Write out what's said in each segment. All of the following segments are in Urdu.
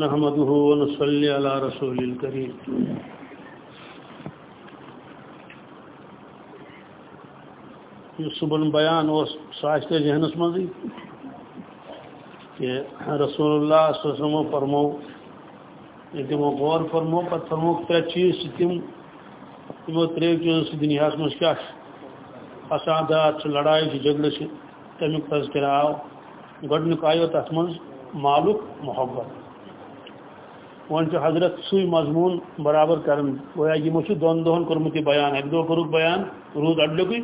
نحمده ونصلي على رسول الكريم. یہ صبح بیان اور ساشت ذہنس مزی کہ رسول اللہ صلی اللہ علیہ وسلم فرمو یہ تمو غور فرمو پتہ فرمو ترے چیز تم تمو ترے چیز دنیا مز کیا فسادات لڑائی سے، جھگڑے تمیک تذکرہ آو گۄڈنیُک آیو تَتھ منٛز مالُک محبت۔ ون حضرت سی مضمون برابر کرن، گویا یہ دون دہن کورمت یہ بیان اک دہ کورک بیان، روز اڈلکے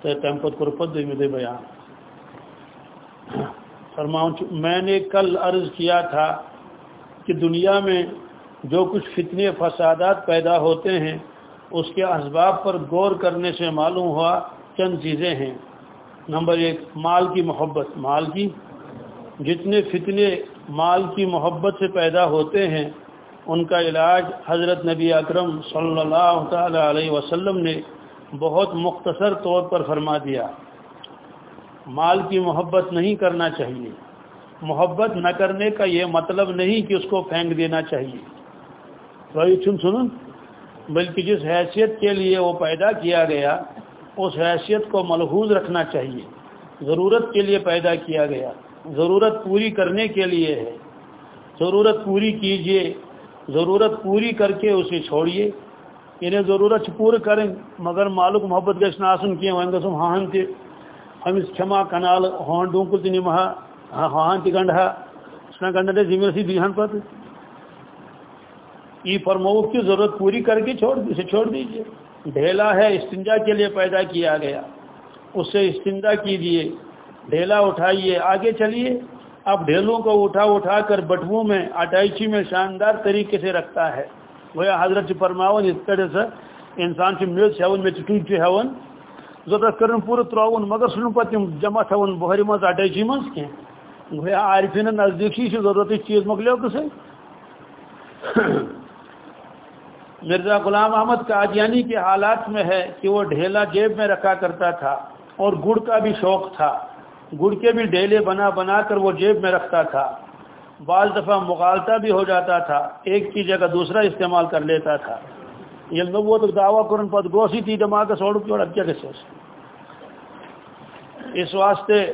تو تم پتہ کور پتہ دم دہ بیان فرماؤن میں نے کل عرض کیا تھا کہ دنیا میں جو کچھ فتنے فسادات پیدا ہوتے ہیں، اس کے اسباب پر غور کرنے سے معلوم ہوا چند چیزیں ہیں۔ نمبر ایک، مال کی محبت۔ مال کی جتنے فتنے مال کی محبت سے پیدا ہوتے ہیں، ان کا علاج حضرت نبی اکرم صلی اللہ تعالی علیہ وسلم نے بہت مختصر طور پر فرما دیا۔ مال کی محبت نہیں کرنا چاہیے۔ محبت نہ کرنے کا یہ مطلب نہیں کہ اس کو پھینک دینا چاہیے۔ سن سن بلکہ جس حیثیت کے لیے وہ پیدا کیا گیا، اس حیثیت کو ملحوظ رکھنا چاہیے۔ ضرورت کے لیے پیدا کیا گیا۔ ضرورت پوری کرنے کے لیے ہے۔ ضرورت پوری کیجیے، ضرورت پوری کر کے اسے چھوڑیے انہیں ضرورت پور کریں، مگر مالک محبت گھس آسن کی وہاں گھم ہاہن تمس کھما کنال ہان ڈونکل تہ نمہا ہاہن ہاں، ہاں، تہ گنڈہا سنا گنڈا زمین سی دیہن ہاں، پتہ ای فرمو کی ضرورت پوری کر کے چھوڑ اسے چھوڑ دیجیے۔ ڈھیلا ہے، استنجا کے لیے پیدا کیا گیا۔ اس سے استنجا کیجیے۔ ڈھیلا اٹھائیے، آگے چلیے۔ اب ڈھیلوں کو اٹھا اٹھا کر بٹووں میں، اٹائچی میں شاندار طریقے سے رکھتا ہے۔ وہ حضرت جی پرماون اس طرح سے انسان سے میز ہیون میں چٹوٹ ہیون ضرورت کرن پور تراؤن مگر سن پتہ جمع تھون بہر مز اٹائچی مز کی گویا عارفین نزدیک ہی ضرورت چیز مکلیو کسے۔ مرزا غلام احمد قادیانی کے حالات میں ہے کہ وہ ڈھیلا جیب میں رکھا کرتا تھا اور گڑ کا بھی شوق تھا۔ گڑ کے بھی ڈیلے بنا بنا کر وہ جیب میں رکھتا تھا۔ بعض دفعہ مغالطہ بھی ہو جاتا تھا، ایک کی جگہ دوسرا استعمال کر لیتا تھا۔ یہ لوگ وہ تو دعویٰ کرن پت گوسی تھی، دماغ سوڑ کی اور اب کیا کیسے اس واسطے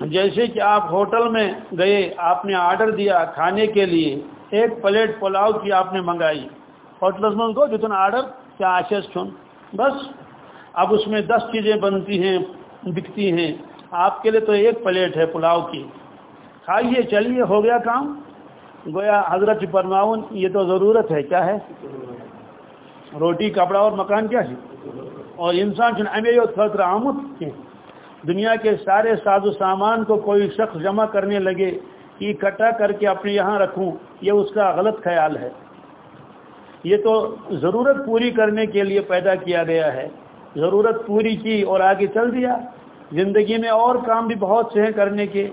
جیسے کہ آپ ہوٹل میں گئے، آپ نے آرڈر دیا کھانے کے لیے، ایک پلیٹ پلاؤ کی آپ نے منگائی۔ ہوٹل میں کو جتنا آرڈر، کیا آشیش چن بس، اب اس میں دس چیزیں بنتی ہیں، بکتی ہیں۔ آپ کے لیے تو ایک پلیٹ ہے پلاؤ کی۔ کھائیے، چلیے، ہو گیا کام۔ گویا حضرت فرماؤن یہ تو ضرورت ہے، کیا ہے؟ روٹی، کپڑا اور مکان کیا ہے؟ اور انسان چن امی فکر آمد دنیا کے سارے ساز و سامان کو کوئی شخص جمع کرنے لگے کہ اکٹھا کر کے اپنے یہاں رکھوں، یہ اس کا غلط خیال ہے۔ یہ تو ضرورت پوری کرنے کے لیے پیدا کیا گیا ہے۔ ضرورت پوری کی اور آگے چل دیا۔ زندگی میں اور کام بھی بہت سے ہیں کرنے کے۔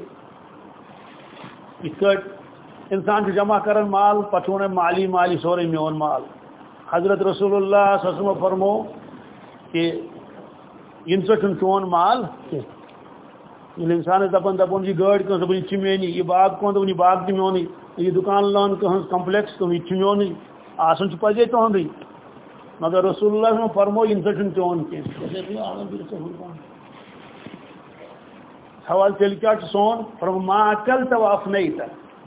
انسان سے جمع کرن مال پٹھونے مالی مالی سورے میون مال۔ حضرت رسول اللہ صلی فرمو کہ ان سے چون مال۔ یعنی انسان دپان دپان یہ جی گاڑی کن دپان یہ یہ باغ کون دپان یہ باغ تہ میونی، یہ دکان لان کہن کمپلیکس دپان یہ میونی آسن پزے تہندی مگر رسول اللہ فرمو ان سے چون کی سوال تیل کیا سون؟ فرم ما اکل تا وافنی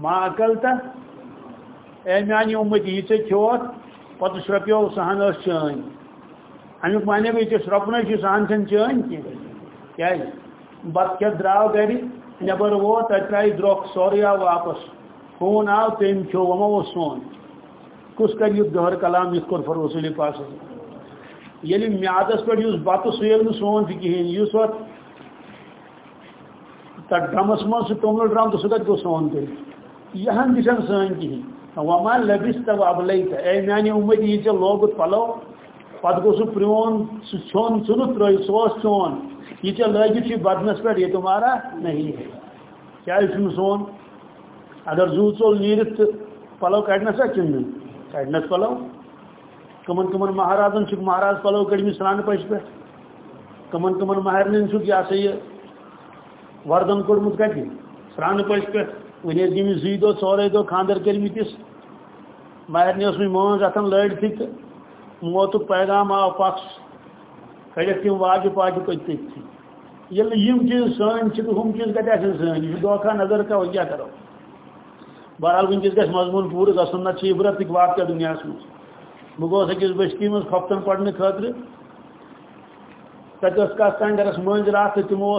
ما اکل اے میانی امتی، یہ چھ چوت پتہ شرپیو سہن اس چین. امیک معنی گئی کہ شرپنے چی سہن چن چین کی. کیا جی؟ بت کیا دراو گری؟ نبر وہ تترائی دروک سوری آو واپس. خون آو تیم چو وما وہ سون. کس کر یو دہر کلام یت کر فر پاس یلی یعنی میادس پر یوز بات سویل سون تھی کہین. یوز وقت تک ڈرمس من سہ تومل ڈرم تو سہ گو سون تیل یہ دشن سن کہین وما لبس تو اب لئی اے میانی امت یہ ژے لوگت پلو پتہ گو سہ پرون سہ چون ژھنت ترٲیِتھ سہ اوس چون۔ یہ ٹھیک لگت بدنس پہ یہ تمہارا نہیں ہے۔ کیا سون؟ اگر زو ٹول نیرت تو پلو کڑنسا کن کڑنس پلو؟ کمن کمن مہارازن مہاراز پلو کڑم سران پش پہ۔ کمن کمن مہرن یہ سا یہ وردن کورمت کتہ سران پش پہ ون گم زی دہ ژورے دہ خاندر کرمتس مہرنہ اس ماز اتن لڑت تو موت پیغام آو پخ کڑک تم واجہ پاجہ پہ تھی۔ یل یم چیز سن تو ہم چیز کتہ آن سن یہ دھوکہ نظر کا کیا کرو۔ بہرحال ونکس گھر مضمون پور گھن نت عبرت واقعہ دنیا مز بہ گوس اکس بستی مز خفتن پڑنے خاطر۔ تک کت تین گرس مز رات تمو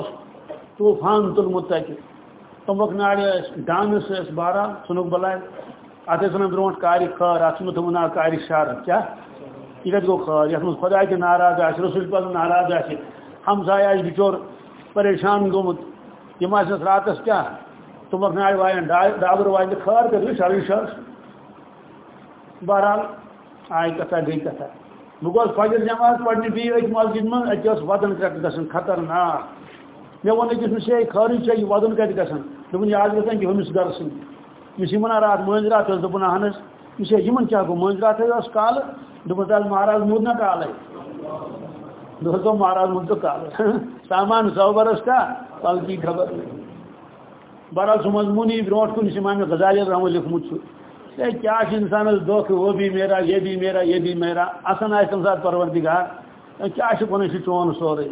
طوفان تلمت تک تمبک ناڑ ڈانس بارہ ژھنک بلائے. ات ونان برو کار خار ات تھو نا کار شار کیا؟ یہ کت گو خار یت مز خدا تہ ناراض آ رسول پاک ناراض آ ہمسائے بچور پریشان گومت یم آس راتس کیا؟ تمبک ناڑ وائن ڈابر وائن خار کر شر شر بہرحال، آئی کتھا گئی کتھا بہ گوس فجر جماعت پڑھنے بی ات مسجد من اتہ ودن کرٹ گھن خطرناک. مے ون أکس مے خارج چھ ودن کت گھن دپن یہ آج گژھن ہمس گر سن مس یمن رات مٲنٛزِ رات ٲس دوٚپُن اہن حظ مس یمن کیٛاہ گوٚو مٲنٛزِ رات حظ ٲس کالہٕ دوٚپُن حظ مہراز موٗد نا کالے دوٚپُس دوٚپ مہراز موٗد تہٕ کالہٕ سامان صوبرس کا، پل کی خبر۔ بہرحال سُہ مضموٗنی برونٛٹھ کُن یُس امام غزالی رحمہ لیوکھمُت چھُ ہے کیا انسانس دھوکہ وہ بھی میرا، یہ بھی میرا، یہ بھی میرا۔ اصن آئے تم سات پروردگار۔ کیا پن چون سورے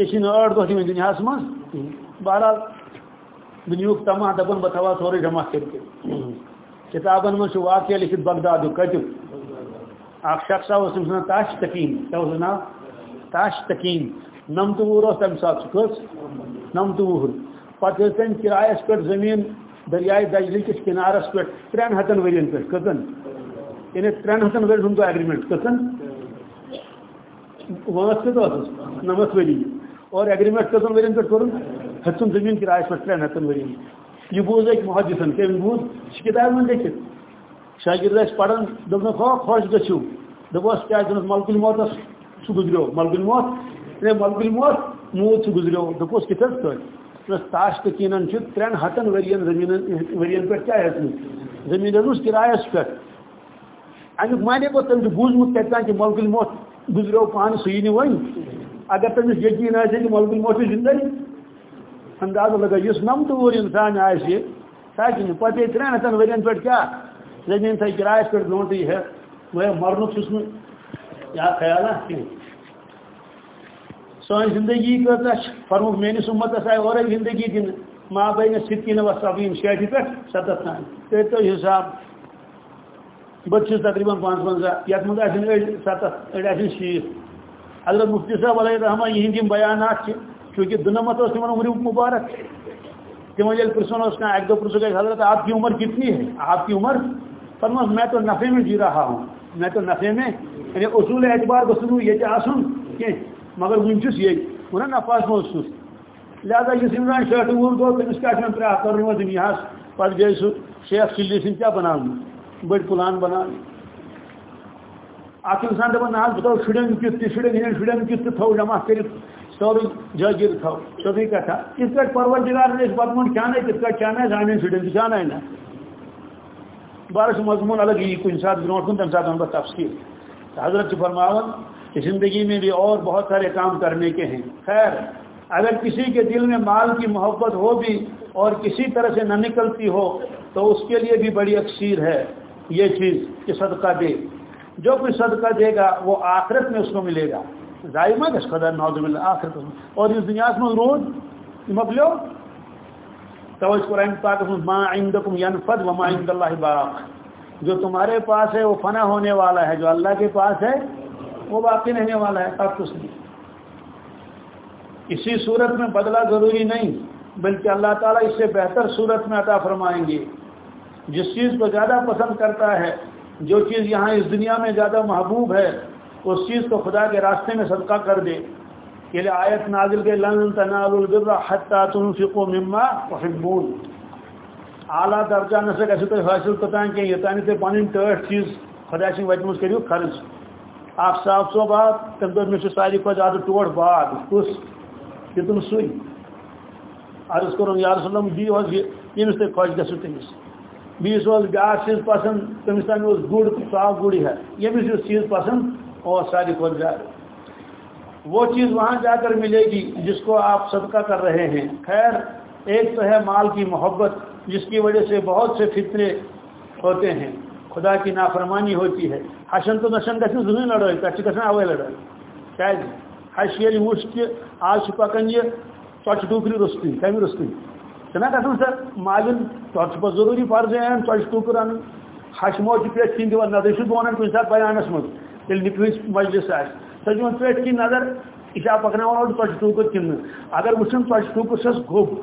یہ ٲٹھ دۄہ دِوان دُنیاہس منٛز بہرحال دنیاہُک تمام دپان بہٕ تھاوہا سورُے جمع کٔرِتھ کتابن چھُ واقعہ لیکھِتھ بغدادُک کتیُک اکھ شخصا اوس تٔمِس ناو تاش تقیٖم کیٛاہ اوس ناو تاش تقیٖم نمتہٕ وُہُر تَمہِ ساتہٕ سُہ کٔژ نمتہٕ وُہُر پتہٕ تٔمۍ کِرایس پٮ۪ٹھ زٔمیٖن دریائے دجل کس کنارس پہ ترین ہتن ورین پہ کتن یعنی ترین ہتن ورین ہند اگریمنٹ کتن کت نمت وری اور اگریمنٹ کتن ورین پہ کور ہتن زمین کرایہ پہ ترین ہتن ورین یہ بوز ایک محدثن کہ بوز؟ کتاب من لیکھت شاگرد اس پڑھن دپن خو خوش گچھو۔ دپوس کیا جنس ملک الموت سہ گزریو۔ ملک الموت یعنی ملک الموت، موت سہ گزریو۔ دپوس کتن تاش تقینن ترین ہتن ورین زمین ورین پہ کیا زمین روز کرایس پہ امیک مانے پہ تم بوزمت کتان کہ ملک الموت گزرو پان سی ون اگر تمس یقین آ کہ ملک الموت زندہ انداز لگا اس نمت وور انسان آئے سہ پتہ ترین ہتن ورین پہ کیا؟ زمین تھا کرایس پہ برونٹے ہے۔ وہ مرنک چھس یا خیال سان زندگی کتا فرموک میس امتس آئی اور زندگی دن ما بین ستین و سبین شیٹی پہ ستت تان تو حساب بہت تقریباً پانچ پنجہ یت من آن اڑ ستت اڑ آن شیت حضرت مفتی صاحب علیہ رحمہ یہ بیانات چونکہ دنمت اس عمر مبارک تمہ یل پرسن اس اک دو پرسو گئے حضرت، آپ کی عمر کتنی ہے؟ آپ کی عمر؟ فرما میں تو نفے میں جی رہا ہوں۔ میں تو نفے میں یعنی اصول اعتبار گھن یہ آسن کہ مگر ونچس یہ وا نفاس مز لہذا اس عمران شیٹ وول گو تمس کیا پریار کر دنیا پہ گئی سہ شیخ چلی سن کیا بنا بڑ پلان بنا اخ انسان دپان نا بہ تھو شرین کت شرین ہند شرین کت تھو جمع کر سوری جاگیر تھو سوری کتھا اس پہ پروردگار نے پتہ من کھانے کت پہ کھانا زان شرین کھانا نا بارش مضمون الگ یہ کن سات برو کن تمہ سات بہ تفصیل حضرت فرماون کہ زندگی میں بھی اور بہت سارے کام کرنے کے ہیں خیر اگر کسی کے دل میں مال کی محبت ہو بھی اور کسی طرح سے نہ نکلتی ہو تو اس کے لیے بھی بڑی اکثیر ہے یہ چیز کہ صدقہ دے جو کوئی صدقہ دے گا وہ آخرت میں اس کو ملے گا۔ ظائمہ اس قدر نوزم اللہ آخرت میں۔ اور اس دنیا میں روز مکلو تو اس قرآن پاک ما عندکم ینفد وما عند اللہ باق۔ جو تمہارے پاس ہے وہ فنا ہونے والا ہے، جو اللہ کے پاس ہے وہ باقی رہنے والا ہے، اب کچھ نہیں۔ اسی صورت میں بدلہ ضروری نہیں، بلکہ اللہ تعالیٰ اس سے بہتر صورت میں عطا فرمائیں گے۔ جس چیز کو زیادہ پسند کرتا ہے جو چیز یہاں اس دنیا میں زیادہ محبوب ہے، اس چیز کو خدا کے راستے میں صدقہ کر دے۔ کہ لیے آیت نازل کے لن تنال البر حتی تنفقوا مما تحبون۔ اعلیٰ درجہ نہ سے حاصل کرتا ہے کہ یہ تانی پانی ٹرٹ چیز خدا سے وجہ کرو خرچ۔ آپ صاف صوب آ تم دور میں ساری کو زیادہ ٹوٹ باغ کس دتن سوئی۔ عرض کرو یا رسول اللہ دی ہوز یمس تے خوش گسو تمس بیس اوس بیاکھ چیز پسند تمس تام اوس گڑ صاف گڑی ہے۔ یمس یہ چیز پسند اور ساری کھول زیادہ وہ چیز وہاں جا کر ملے گی جس کو آپ صدقہ کر رہے ہیں۔ خیر، ایک تو ہے مال کی محبت، جس کی وجہ سے بہت سے فطرے ہوتے ہیں۔ خدا کی نافرمانی ہوتی ہے۔ حشن تو نشن گھن زن لڑائی پہ گھن اوے لڑائی۔ کیا حش یل وچ کہ آج پکان یہ ٹوچ ٹوکری رستی، کمی رستی۔ چھنا گھن سر مالن ٹوچ پہ ضروری فرض ہے ٹوچ ٹوکر ان حش موج پیٹ کھین دِوان نظر چھ بونن کُنہِ ساتہٕ بیانس منٛز ییٚلہِ نِکوِس مجلس آسہِ سۄ چھِ پیٹ کِنۍ نظر یہ پکناوان اور ٹوچ ٹوکر کن اگر وچھن ٹوچ ٹوکر چھس گوب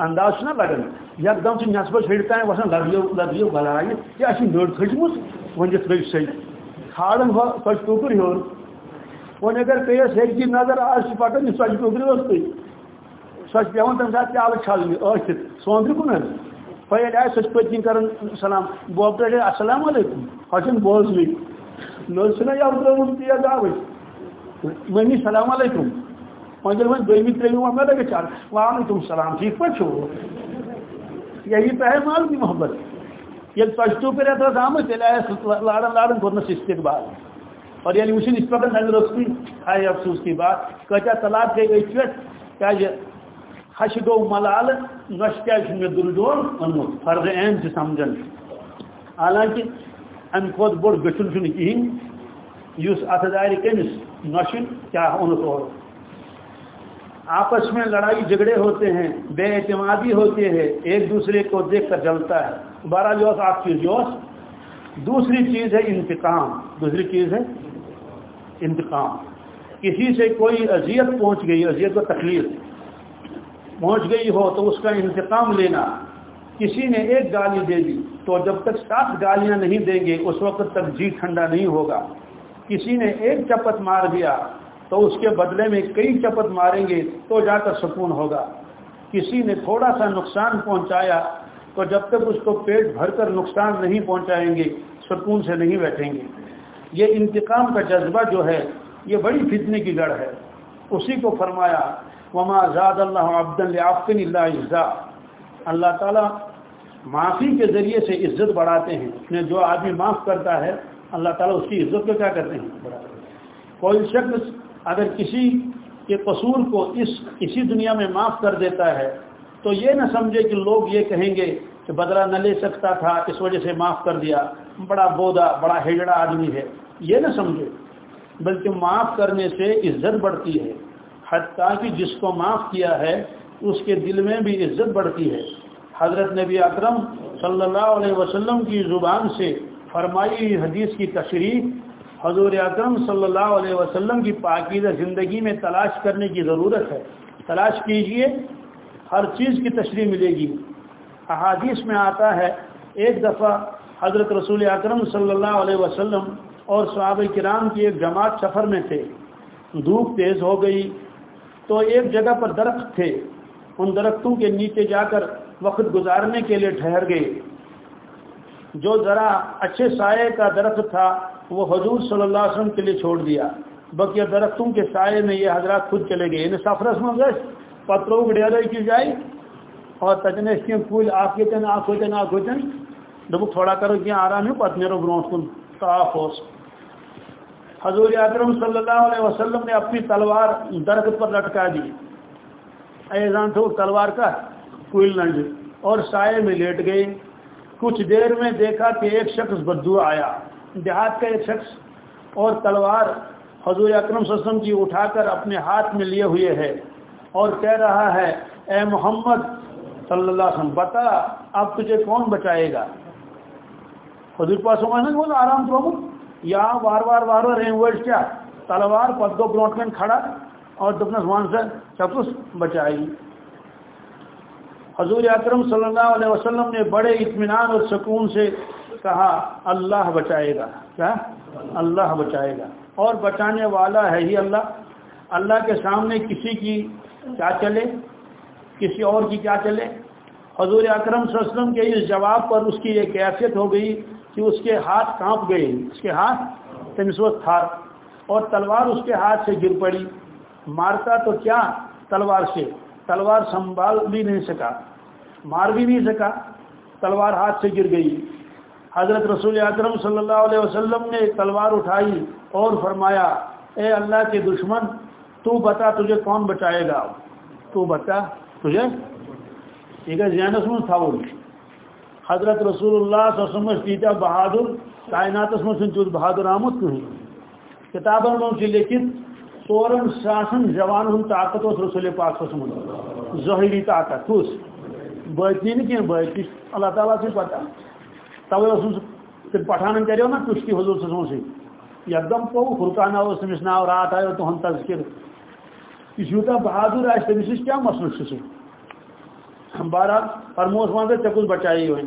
انداز چھنا لگان یک دم چھ نسبت ہڑتا ہے وسان لگیو لگیو بلائے یہ اچھی نڑ کھجمت ون تھو سی کھاڑن ہو ٹوچ ٹوکر ہیور ون اگر پیس ہیک کی نظر آج پکان یہ ٹوچ ٹوکر وسطی سچ پیوان تم سات پیالہ چھلنی ٲسِتھ سوندرِ کُن حظ پہلے آئے سچ پتنی کرن سلام بوب پہ السلام علیکم ہچن بوزنی نہ چھنا یا ترٛٲومٕژ تیز آوٕے ممی سلام علیکم وۄنۍ ییٚلہِ وۄنۍ دوٚیمہِ ترٛیٚیمہِ مےٚ چار وعلیکم سلام ٹھیٖک پٲٹھۍ چھُو یہی تو ہے مال کی محبت ییٚلہِ ژۄچہِ کٔرِتھ ٲس آمٕژ تیٚلہِ آیَس لارن لارن کوٚرنَس استقبال اور ییٚلہِ وٕچھِن یِتھ پٲٹھۍ نظر ٲسٕے ہاے افسوس کی بات کۭتیاہ طلاق گٔے أتھۍ پٮ۪ٹھ کیٛازِ ہشہِ گوٚو ملالہٕ نۄشہِ کیٛازِ چھُ مےٚ فرض عین چھِ حالانکہ امہِ کھۄتہٕ بوٚڑ گٔژھُن چھُنہٕ کِہیٖنۍ یُس اتھ دارِ نشن، کیا اور آپس میں لڑائی جھگڑے ہوتے ہیں، بے اعتمادی ہوتے ہیں، ایک دوسرے کو دیکھ کر جلتا ہے. بارہ جوش آپ کی جوش دوسری چیز ہے انتقام، دوسری چیز ہے انتقام. کسی سے کوئی اذیت پہنچ گئی، اذیت و تکلیف. پہنچ گئی ہو تو اس کا انتقام لینا۔ کسی نے ایک گالی دے دی تو جب تک سات گالیاں نہیں دیں گے، اس وقت تک جی ٹھنڈا نہیں ہوگا۔ کسی نے ایک چپت مار دیا تو اس کے بدلے میں کئی چپت ماریں گے تو جا کر سکون ہوگا۔ کسی نے تھوڑا سا نقصان پہنچایا تو جب تک اس کو پیٹ بھر کر نقصان نہیں پہنچائیں گے، سکون سے نہیں بیٹھیں گے۔ یہ انتقام کا جذبہ جو ہے، یہ بڑی فتنے کی لڑ ہے۔ اسی کو فرمایا وما زاد اللہ عبد الفن اللہ عزا۔ اللہ تعالیٰ معافی کے ذریعے سے عزت بڑھاتے ہیں۔ جو آدمی معاف کرتا ہے، اللہ تعالیٰ اس کی عزت کو کیا کرتے ہیں؟ کوئی شخص اگر کسی کے قصور کو اس، اسی دنیا میں معاف کر دیتا ہے، تو یہ نہ سمجھے کہ لوگ یہ کہیں گے کہ بدلہ نہ لے سکتا تھا، اس وجہ سے معاف کر دیا۔ بڑا بودا، بڑا ہیجڑا آدمی ہے۔ یہ نہ سمجھے، بلکہ معاف کرنے سے عزت بڑھتی ہے۔ حتیٰ کہ جس کو معاف کیا ہے، اس کے دل میں بھی عزت بڑھتی ہے۔ حضرت نبی اکرم صلی اللہ علیہ وسلم کی زبان سے فرمائی حدیث کی تشریح، حضور اکرم صلی اللہ علیہ وسلم کی پاکیزہ زندگی میں تلاش کرنے کی ضرورت ہے۔ تلاش کیجیے، ہر چیز کی تشریح ملے گی۔ احادیث میں آتا ہے، ایک دفعہ حضرت رسول اکرم صلی اللہ علیہ وسلم اور صحابہ کرام کی ایک جماعت سفر میں تھے۔ دھوپ تیز ہو گئی تو ایک جگہ پر درخت تھے۔ ان درختوں کے نیچے جا کر وقت گزارنے کے لیے ٹھہر گئے۔ جو ذرا اچھے سائے کا درخت تھا، وہ حضور صلی اللہ علیہ وسلم کے لیے چھوڑ دیا۔ بقیہ درختوں کے سائے میں یہ حضرات خود چلے گئے۔ انہیں سفرس میں گئے۔ پتروں ڈیرے کی جائے اور تجنے اس کے پھول، آپ کے تن، آپ ہوتے آپ ہوتے دب تھوڑا کرو کہ آرام ہے پت میرو برو کن۔ صاف ہو۔ حضور اکرم صلی اللہ علیہ وسلم نے اپنی تلوار درخت پر لٹکا دی۔ ایزان تھو تلوار کا پھول ننڈ اور سائے میں لیٹ گئے۔ کچھ دیر میں دیکھا کہ ایک شخص بدو آیا۔ دیہات کا ایک شخص۔ اور تلوار حضور اکرم وسلم کی اٹھا کر اپنے ہاتھ میں لیے ہوئے ہے۔ اور کہہ رہا ہے، اے محمد صلی اللہ علیہ وسلم، بتا، اب تجھے کون بچائے گا؟ حضور پاس ہوگا نا بول آرام تو یا وار وار وار وار رہیں کیا؟ تلوار پدو برونٹ میں کھڑا اور دپنس وان سے چپس بچائے گی حضور اکرم صلی اللہ علیہ وسلم نے بڑے اطمینان اور سکون سے کہا، اللہ بچائے گا۔ کیا؟ اللہ بچائے گا۔ اور بچانے والا ہے ہی اللہ۔ اللہ کے سامنے کسی کی کیا چلے؟ کسی اور کی کیا چلے؟ حضور اکرم صلی اللہ علیہ وسلم کے اس جواب پر اس کی ایک کیفیت ہو گئی۔ کہ اس کے ہاتھ کانپ گئے، اس کے ہاتھ تمس وقت تھار اور تلوار اس کے ہاتھ سے گر پڑی۔ مارتا تو کیا تلوار سے؟ تلوار سنبھال بھی نہیں سکا، مار بھی نہیں سکا، تلوار ہاتھ سے گر گئی۔ حضرت رسول اکرم صلی اللہ علیہ وسلم نے تلوار اٹھائی اور فرمایا، اے اللہ کے دشمن، تو بتا تجھے کون بچائے گا؟ تو بتا تجھے ٹھیک ہے زینس من تھا حضرت رسول اللہ صلی اللہ علیہ وسلم بہادر کائنات من سن بہادر آمد کہیں کتابوں میں لیکن ژورن ساسن جوان ہن طاقت اس رسول پاک صلی وسلم طاقت اس باطنی نہیں کہیں باطنی اللہ تعالیٰ سے پتا۔ توے اس پٹھان کریو نا کشتی حضور صلی اللہ علیہ یکدم کو فرقانہ تمس ناو رات آئے تو تذکر۔ یہ یوتا بہادر آج تمس کیا مسئلہ سے بارہ فرموس مان تے کچھ بچائی ہوئی۔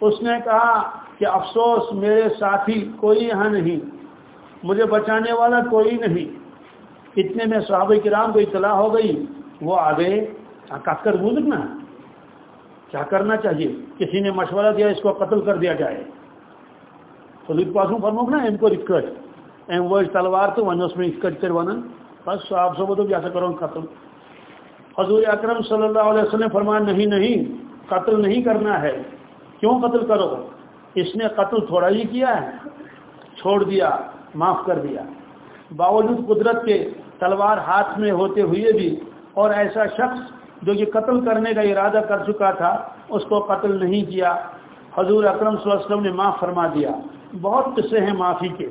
اس نے کہا کہ افسوس میرے ساتھی کوئی یہاں نہیں، مجھے بچانے والا کوئی نہیں۔ اتنے میں صحابہ کرام کو اطلاع ہو گئی، وہ آگے کر بولک نا کیا کرنا چاہیے؟ کسی نے مشورہ دیا، اس کو قتل کر دیا جائے۔ تو پاسوں فرموک نا ان کو رکٹ ایم، وہ تلوار تو ون، اس میں اکٹ کر ون بس، آپ سب تو کیسا کرو قتل۔ حضور اکرم صلی اللہ علیہ وسلم فرمان نہیں نہیں، قتل نہیں کرنا ہے۔ کیوں قتل کرو؟ اس نے قتل تھوڑا ہی کیا ہے، چھوڑ دیا، معاف کر دیا۔ باوجود قدرت کے تلوار ہاتھ میں ہوتے ہوئے بھی اور ایسا شخص جو یہ قتل کرنے کا ارادہ کر چکا تھا، اس کو قتل نہیں کیا۔ حضور اکرم صلی اللہ علیہ وسلم نے معاف فرما دیا۔ بہت قصے ہیں معافی کے۔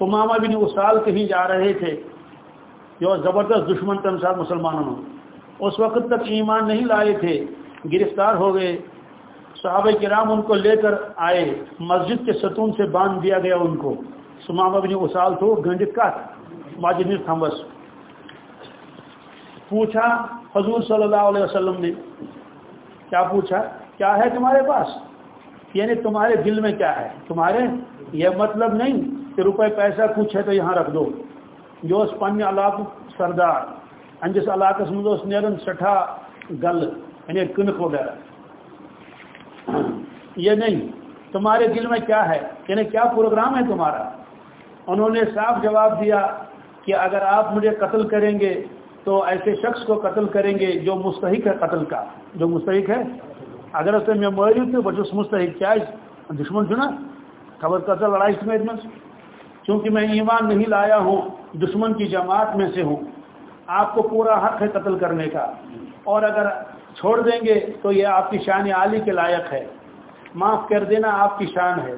امامہ بن اسال کہیں جا رہے تھے جو زبردست دشمن تم ساتھ مسلمانوں اس وقت تک ایمان نہیں لائے تھے، گرفتار ہو گئے۔ صحابہ کرام ان کو لے کر آئے، مسجد کے ستون سے باندھ دیا گیا ان کو۔ سمامہ بن اسال تو گنڈت کا ماجد تھمبس پوچھا، حضور صلی اللہ علیہ وسلم نے کیا پوچھا؟ کیا ہے تمہارے پاس؟ یعنی تمہارے دل میں کیا ہے؟ تمہارے یہ مطلب نہیں کہ روپے پیسہ کچھ ہے تو یہاں رکھ دو۔ جو اس پن علاق سردار، انجس علاقہ مز نیرن سٹھا گل یعنی کنک وغیرہ۔ یہ نہیں، تمہارے دل میں کیا ہے؟ یعنی کیا پروگرام ہے تمہارا؟ انہوں نے صاف جواب دیا کہ اگر آپ مجھے قتل کریں گے تو ایسے شخص کو قتل کریں گے جو مستحق ہے قتل کا۔ جو مستحق ہے؟ اگر اس میں موجود تو بچوں مستحق۔ کیا دشمن چنا خبر قتل لڑائی میں چونکہ میں ایمان نہیں لایا ہوں دشمن کی جماعت میں سے ہوں۔ آپ کو پورا حق ہے قتل کرنے کا۔ اور اگر چھوڑ دیں گے تو یہ آپ کی شان عالی کے لائق ہے۔ معاف کر دینا آپ کی شان ہے۔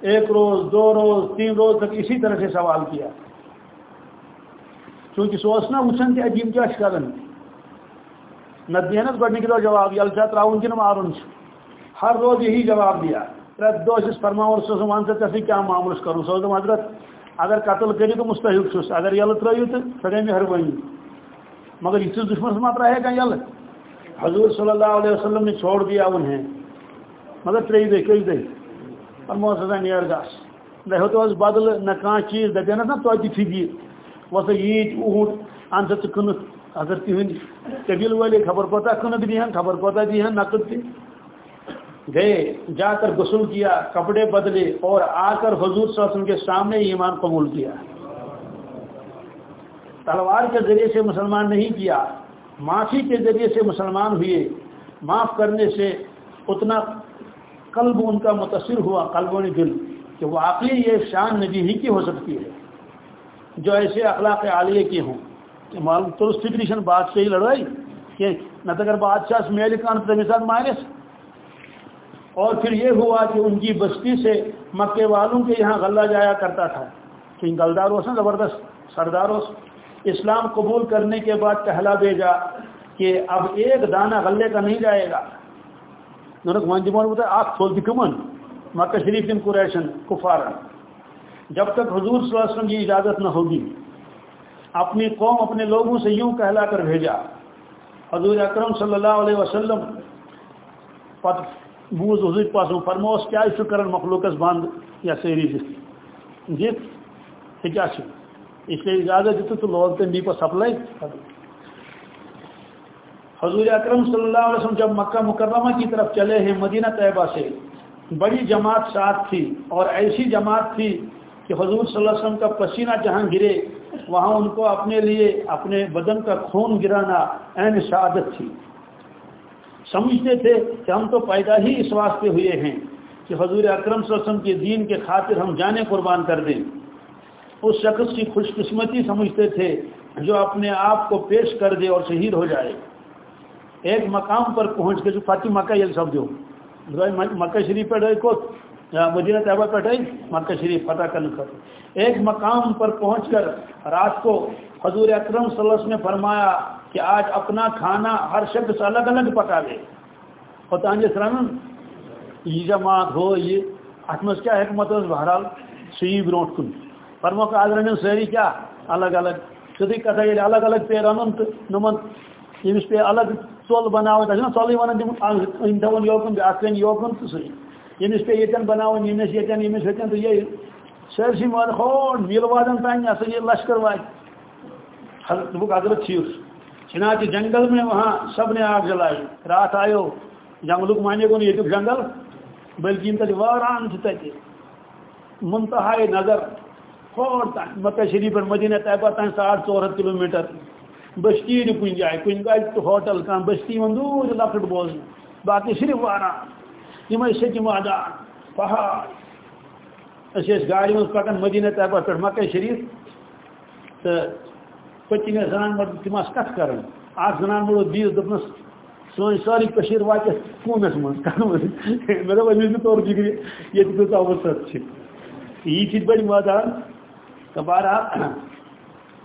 ایک روز، دو روز، تین روز تک اسی طرح سے سوال کیا۔ چونکہ سوچنا وچن کہ عجیب کیا کرن نہ دینس گۄڈنِکہِ دۄہ جواب یل چھا تراؤن کِنہٕ مارُن چھُ۔ ہر روز یہی جواب دیا۔ پرٛٮ۪تھ دۄہ چھُس فرماوُن سُہ وَن ژٕ ژےٚ کیٛاہ معاملہٕ چھُ کَرُن حضرت اگر قتل کٔرِو تہٕ مستحق چھُس، اگر یلہٕ ترٛٲیِو تہٕ سۄ گٔے مہربٲنی مگر یِتھِس دُشمنس ما ترٛایہِ کانٛہہ یلہٕ حضور صلی اللہ علیہ وسلم نے چھوڑ دیا انہیں۔ مگر ترٛیٚیہِ دۄہہِ کٔژِ دۄہہِ فرمو سا نیر گس نہ ہوتو بدل نہ کانٛہہ چیٖز دپیٚنس نا توتہِ فِدی وۄنۍ سا ییٖتۍ ان سا ژٕ اگر تہندۍ قبیل والے خبر کوتاہ کٕنک دِہن خبر کوتاہ دِہن نقد تہِ گئے، جا کر غسل کیا، کپڑے بدلے اور آ کر حضور صلی اللہ علیہ وسلم کے سامنے ایمان قبول کیا۔ تلوار کے ذریعے سے مسلمان نہیں کیا، معافی کے ذریعے سے مسلمان ہوئے۔ معاف کرنے سے اتنا قلب ان کا متاثر ہوا قلب و دل، کہ وہ عقلی یہ شان نبی ہی کی ہو سکتی ہے۔ جو ایسے اخلاق عالیہ کی ہوں معلوم ترس فکریشن بادشاہی لڑائی، کہ نہ تو اگر بادشاہ میل کان تمہیں مارس اور پھر یہ ہوا کہ ان کی بستی سے مکے والوں کے یہاں غلہ جایا کرتا تھا۔ کہ گلدار ہو نا زبردست، سردار ہو اسلام قبول کرنے کے بعد پہلا بھیجا کہ اب ایک دانہ غلے کا نہیں جائے گا۔ آپ کھول دی کمن۔ مکہ شریف ان قریشن، کفارا۔ جب تک حضور صلی اللہ علیہ وسلم کی اجازت نہ ہوگی، اپنی قوم اپنے لوگوں سے یوں کہلا کر بھیجا، حضور اکرم صلی اللہ علیہ وسلم بوز حضور پاسوں فرموس کیا کرن مخلوقس بند یا سیری دت دت جی؟ کیا اس لیے اجازت دیتے تو لوگ تم بھی پر سپلائی حضور اکرم صلی اللہ علیہ وسلم جب مکہ مکرمہ کی طرف چلے ہیں، مدینہ طیبہ سے، بڑی جماعت ساتھ تھی اور ایسی جماعت تھی کہ حضور صلی اللہ علیہ وسلم کا پسینہ جہاں گرے، وہاں ان کو اپنے لیے، اپنے بدن کا خون گرانا اہم شہادت تھی۔ سمجھتے تھے کہ ہم تو پیدا ہی اس واسطے ہوئے ہیں کہ حضور اکرم صلی اللہ علیہ وسلم کے دین کے خاطر ہم جانے قربان کر دیں۔ اس شخص کی خوش قسمتی سمجھتے تھے جو اپنے آپ کو پیش کر دے اور شہید ہو جائے۔ ایک مقام پر پہنچ کے جو فاتح مکہ یہ سب جو مکہ شریف پہ کو مدینہ طیبہ پہ مکہ شریف فتح کرنے کر ایک مقام پر پہنچ کر رات کو حضور اکرم صلی اللہ علیہ وسلم نے فرمایا کہ آج اپنا کھانا ہر شخص الگ الگ پکا لے ہوتا سران یہ جماعت ہو، یہ ات مز کیا حکمت بہرحال سی بروٹ کن۔ فرمو آج رنن ساری کیا؟ الگ الگ۔ سیدھی کتھا یہ الگ الگ پہ رنن تو نمن۔ یمس پہ الگ ژول بناو تھا۔ ژولے ونان جی، تم تھون یوکن بیاکن یوکن تو سی یمس پہ یتن بناو یمس یتن یمس یتن تو یہ سرسی مار کھوڑ میل وادن تان یہ یہ لشکر وات وہ حضرت تھی چنانچہ جنگل میں وہاں سب نے آگ جلائی۔ رات آئیو جنگلک مانے کو یہ جنگل، بلکہ ان تک واران تتہ منتہائی نظر کھوڑ تان مکہ شریف مدینہ طیبہ تان ساڑھ ژور ہتھ کلو میٹر۔ بستی کن جائے کن گاڑی تو ہوٹل کان بستی من دور لکٹ بوز باقی صرف واران۔ یہ سچ مادان، پہاڑ۔ اس گاڑی من پکان مدینہ طیبہ پہ مکہ شریف۔ تو پتن زنان مرد تم کت کر زنان مڑو دیس دپنس سن ساری کشیر واتہ فونس من؟ مے دپ امس طور فکر یہ کتا وسط یہ بڑی مادان تو بہرحال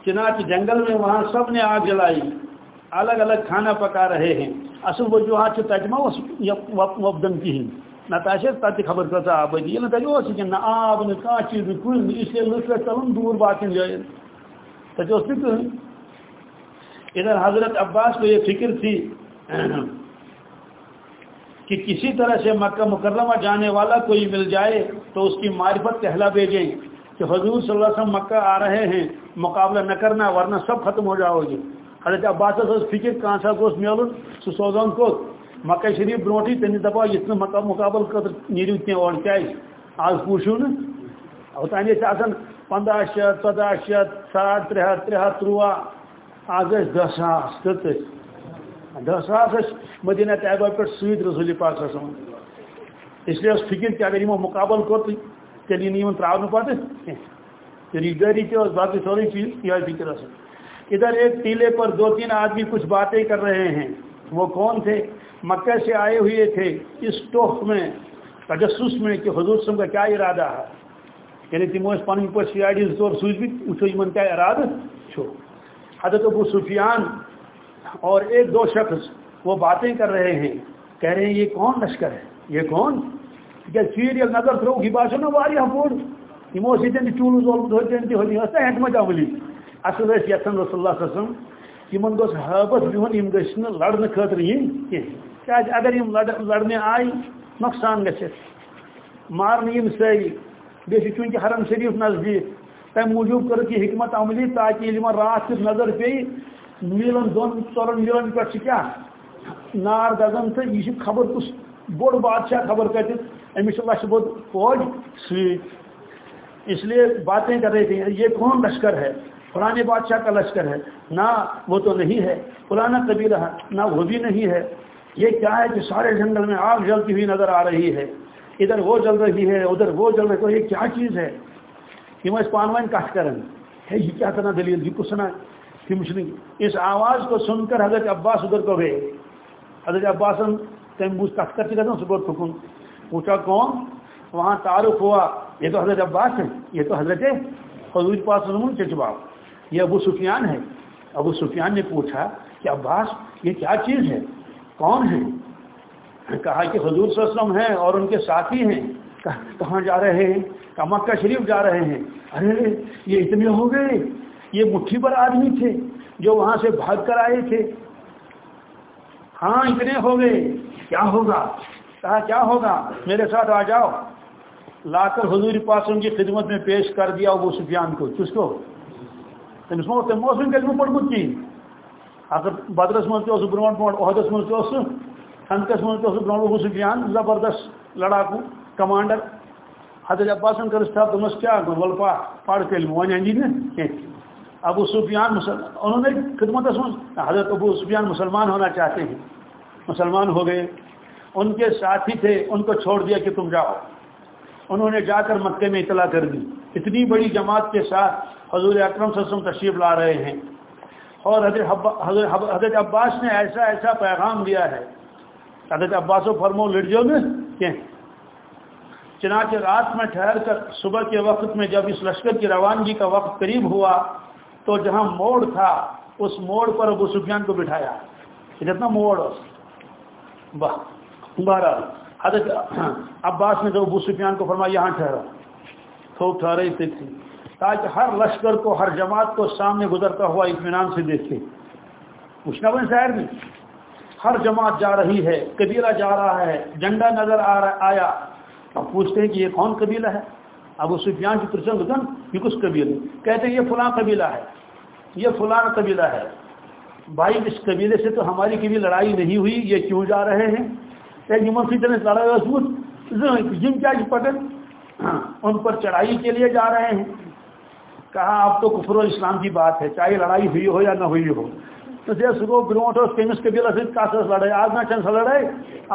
چنانچہ جنگل میں وہاں سب نے آگ جلائی. الگ الگ کھانا پکا رہے ہیں. اصل وجوہات تجمہ وپدن کہین نہ تک خبر کچھ آبادی جی، یہ تجھے نہ آب، نہ کھانا چیز کن اس لیے لوگ چلن دور باقین جائیں تجھے کہیں ادھر حضرت عباس کو یہ فکر تھی کہ کسی طرح سے مکہ مکرمہ جانے والا کوئی مل جائے تو اس کی معرفت کہلا بھیجیں کہ حضور صلی اللہ علیہ وسلم مکہ آ رہے ہیں، مقابلہ نہ کرنا ورنہ سب ختم ہو جاؤ گے۔ حضرت عباس فکر کہاں سا گوس ملن سہ سوزان کو مکہ شریف بروٹی تمہیں دپا یہ مقابل خطر نیرو کی اور کیا آج پوچھو نا۔ اوتان پندہ شیت ژدہ شیت ساڑ ترے ہتھ ترے ہتھ تروا آج دہ ساس تر دہ ساس مدینہ طیبہ پہ ست رسول پاک اس لیے فکر کہ اگر یہ مقابل کور تیل نہیں تراؤن پتہ خریداری یعنی کے اور باقی سوری چیز یہ فکر اصل ادھر ایک ٹیلے پر دو تین آدمی کچھ باتیں کر رہے ہیں۔ وہ کون تھے؟ مکہ سے آئے ہوئے تھے۔ اس ٹوک میں، تجسس میں، کہ حضور سم کا کیا ارادہ ہے۔ یعنی تم پن پہ سی آئی ڈی طور سوچمت وچو ان کیا ارادہ چھو حضرت ابو سفیان اور ایک دو شخص وہ باتیں کر رہے ہیں۔ کہہ رہے ہیں، یہ کون لشکر ہے؟ یہ کون؟ کیا چیر یا نظر ترو یہ باسو نا واریاہ بوڑ یمو سن چولز وولمت ہوتن تہ ہوتی ہسا حکمت عملی اصل اس یتن رسول اللہ صلی اللہ علیہ وسلم، یمن گوس حابت بہن یم گژھن لڑن خاطر ین کیٛازِ اگر یم لڑنے آئی، نقصان گژھِ مارن یم سٲری بیٚیہِ چھُ چوٗنٛکہِ حرم شریف نزدیٖک تمہِ موٗجوٗب کٔرٕکھ یہِ حکمت عملی تاکہِ ییٚلہِ یِمن راتھ نظر پیٚیہِ میٖلن دۄن ژورن میٖلن پٮ۪ٹھ چھِ کیٛاہ نار دزان تہٕ یہِ چھُ خبر کُس بوٚڑ بادشاہ خبر کتہِ أمِس چھُ لچھ بوٚد فوج سۭتۍ اس لیے باتیں کر رہے تھے، یہ کون لشکر ہے؟ فلانے بادشاہ کا لشکر ہے۔ نہ وہ تو نہیں ہے فلانا قبیلہ نہ وہ بھی نہیں ہے۔ یہ کیا ہے کہ سارے جنگل میں آگ جلتی ہوئی نظر آ رہی ہے۔ ادھر وہ جل رہی ہے، ادھر وہ جل رہی ہے یہ کیا چیز ہے؟ کہ میں اس پانوائن کٹ کریں ہے یہ کیا کرنا دلیل؟ جی کچھ سنا کہ مجھے اس آواز کو سن کر حضرت عباس ادھر کو گئے حضرت عباس تم بوجھ کٹ کر کے کہتا ہوں پھکن پوچھا کون؟ وہاں تعارف ہوا۔ یہ تو حضرت عباس ہے یہ تو حضرت حضور پاس چچباب یہ ابو سفیان ہے۔ ابو سفیان نے پوچھا کہ عباس، یہ کیا چیز ہے؟ کون ہے؟ کہا کہ حضور صلی اللہ علیہ وسلم ہیں اور ان کے ساتھی ہیں۔ کہاں جا رہے ہیں؟ کہ مکہ شریف جا رہے ہیں۔ ارے، یہ اتنے ہو گئے۔ یہ مٹھی پر آدمی تھے جو وہاں سے بھاگ کر آئے تھے۔ ہاں اتنے ہو گئے۔ کیا ہوگا؟ کہا، کیا ہوگا؟ میرے ساتھ آ جاؤ۔ لا کر حضور پاسم کی خدمت میں پیش کر دیا ابو سفیان کو۔ کس کو؟ موسم کلمہ پڑھمت کہین اگر بدرس من عہدس من تہ خندکس من تہ برو ابو سفیان زبردست لڑاکو، کمانڈر۔ حضرت عباس کر صاحب دمس کیا ول پا پڑھ کے ون اندی نا ابو سفیان انہوں نے خدمت حضرت ابو سفیان مسلمان ہونا چاہتے ہیں۔ مسلمان ہو گئے۔ ان کے ساتھی تھے، ان کو چھوڑ دیا کہ تم جاؤ۔ انہوں نے جا کر مکے میں اطلاع کر دی۔ اتنی بڑی جماعت کے ساتھ حضور اکرم صلی اللہ علیہ وسلم تشریف لا رہے ہیں۔ اور حضرت حضرت عباس نے ایسا ایسا پیغام دیا ہے۔ حضرت عباس و فرمو لڑ جو کہ چنانچہ رات میں ٹھہر کر صبح کے وقت میں جب اس لشکر کی روانگی کا وقت قریب ہوا، تو جہاں موڑ تھا، اس موڑ پر ابو سفیان کو بٹھایا۔ جتنا موڑ؟ بہرحال حضرت عباس نے جو ابو سفیان کو فرمایا، یہاں ٹھہرا تھوک ٹھہرے تھے تاکہ ہر لشکر کو، ہر جماعت کو سامنے گزرتا ہوا اطمینان سے دیکھے۔ پوچھنا بن شہر میں ہر جماعت جا رہی ہے، قبیلہ جا رہا ہے جنڈا نظر آ رہا، آیا۔ اب پوچھتے ہیں کہ یہ کون قبیلہ ہے؟ ابو سفیان جی کی ترسن گن یہ کس قبیلے؟ کہتے ہیں یہ فلاں قبیلہ ہے، یہ فلاں قبیلہ ہے۔ بھائی، اس قبیلے سے تو ہماری کبھی لڑائی نہیں ہوئی، یہ کیوں جا رہے ہیں؟ جی، جن کیا جی پکڑ۔ ہاں، ان پر چڑھائی کے لیے جا رہے ہیں۔ کہا، اب تو کفر و اسلام کی بات ہے، چاہے لڑائی ہوئی ہو یا نہ ہوئی ہو۔ تو جیسے وہ برونٹ کمس قبیلہ سے کا لڑائی. آج نہ چند سا لڑائی.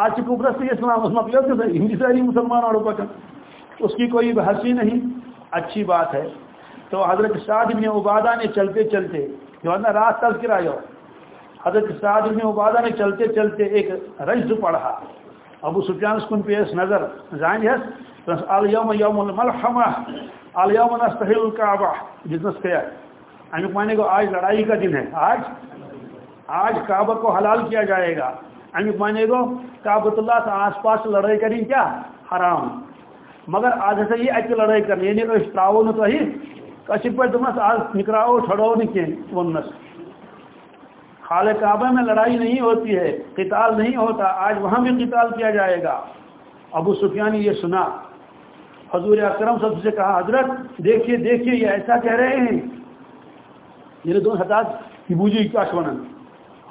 آج کی کفرت سے اسلام اس مطلب ہندی ساری مسلمان اور پکڑ اس کی کوئی بحثی نہیں. اچھی بات ہے. تو حضرت سعد بن عبادہ نے چلتے چلتے، جو ہے نا، رات تل کرایو حضرت سعد بن عبادہ نے چلتے چلتے ایک رجز پڑھا. ابو سفیان کن پیس نظر زان یس الیوم یوم الملحمہ. الیوم نستحل الکعبہ. بزنس کیا امیک معنی کو آج لڑائی کا دن ہے. آج آج کعبہ کو حلال کیا جائے گا۔ امیک معنی کو کعبۃ اللہ سے آس پاس لڑائی کریں کیا؟ حرام۔ مگر آج سے یہ اتہ لڑائی کرنی یعنی اس تراو نا تھی کشر پہ دمس آج نکراو چھڑو نی کی ونس۔ خال کعبہ میں لڑائی نہیں ہوتی ہے، قتال نہیں ہوتا۔ آج وہاں بھی قتال کیا جائے گا۔ ابو سفیانی یہ سنا۔ حضور اکرم سب سے کہا، حضرت، دیکھیے دیکھیے، یہ ایسا کہہ رہے ہیں۔ میرے دو حضرات کی بوجھی کیا سونا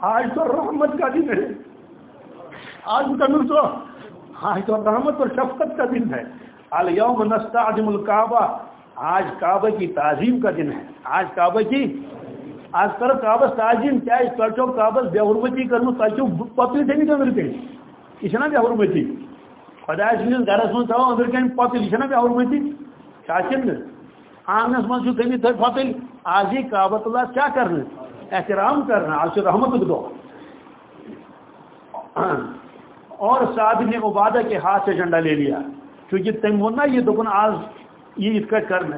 آج تو رحمت کا دن ہے۔ آج تو تو آج تو رحمت اور شفقت کا دن ہے۔ اليوم نستعظم الكعبہ آج کعبہ کی تعظیم کا دن ہے۔ آج کعبہ کی آج کر کعبہ تعظیم۔ کیا اس ترچو کعبہ بے حرمتی کرنو ترچو پتلی تھے نہیں تو ملتے یہ چھنا بے حرمتی خدا سنس گھرس من تھو اندر کن پتل۔ یہ چھنا بے حرمتی شاشن آنگنس من چھو تھے تھے پتل۔ آج ہی کعبۃ اللہ کیا کرنا احترام کرنا آج سے رحمت دو اور سعد نے عبادہ کے ہاتھ سے جھنڈا لے لیا۔ کیونکہ تم ہونا یہ دکن آج یہ ات کٹ کرنا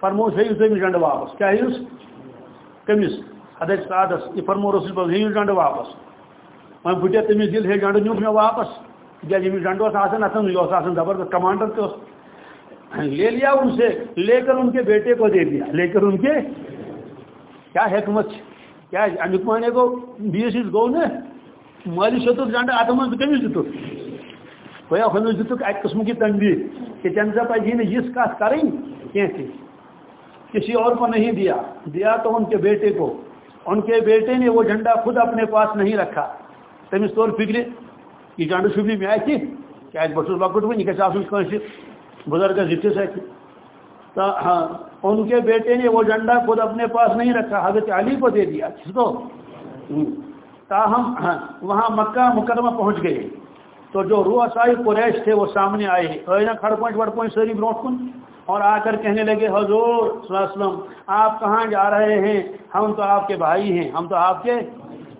فرمو ہے تمس ڈنڈ واپس۔ کیا کمس حدت سعدس یہ فرمو رسول پہ ہے واپس۔ وہ پھٹیا تمس دل ہے ڈنڈ نیوک جی، جی، میں واپس کیا یمس ڈنڈ اتن یہ زبردست کمانڈر تہ لے لیا ان سے، لے کر ان کے بیٹے کو دے دیا۔ لے کر ان کے کیا حکمت؟ کیا امیک مانے کو بیس گو نا مالی شتک ڈنڈ اتھ من کمس دتک گویا ہمیں دتک ایک قسم کی تنبیہ کہ چند پہ جی نے اس کات کریں کیسے کسی اور کو نہیں دیا۔ دیا تو ان کے بیٹے کو۔ ان کے بیٹے نے وہ جھنڈا خود اپنے پاس نہیں رکھا۔ تمس طور فکر یہ جنڈ شبری میں آئی کیا بس لکٹ ون یہ گھس بزرگ زتس تو ہاں ہاں، ان کے بیٹے نے وہ جھنڈا خود اپنے پاس نہیں رکھا حضرت علی کو دے دیا کس کو؟ تاہم ہاں، وہاں مکہ مکرمہ پہنچ گئے۔ تو جو روسائی قریش تھے وہ سامنے آئے۔ نا کھڑ پوائنٹ وڑ پوائنٹ سری بروٹ کن۔ اور آ کر کہنے لگے حضور صلی اللہ علیہ وسلم آپ کہاں جا رہے ہیں؟ ہم تو آپ کے بھائی ہیں ہم تو آپ کے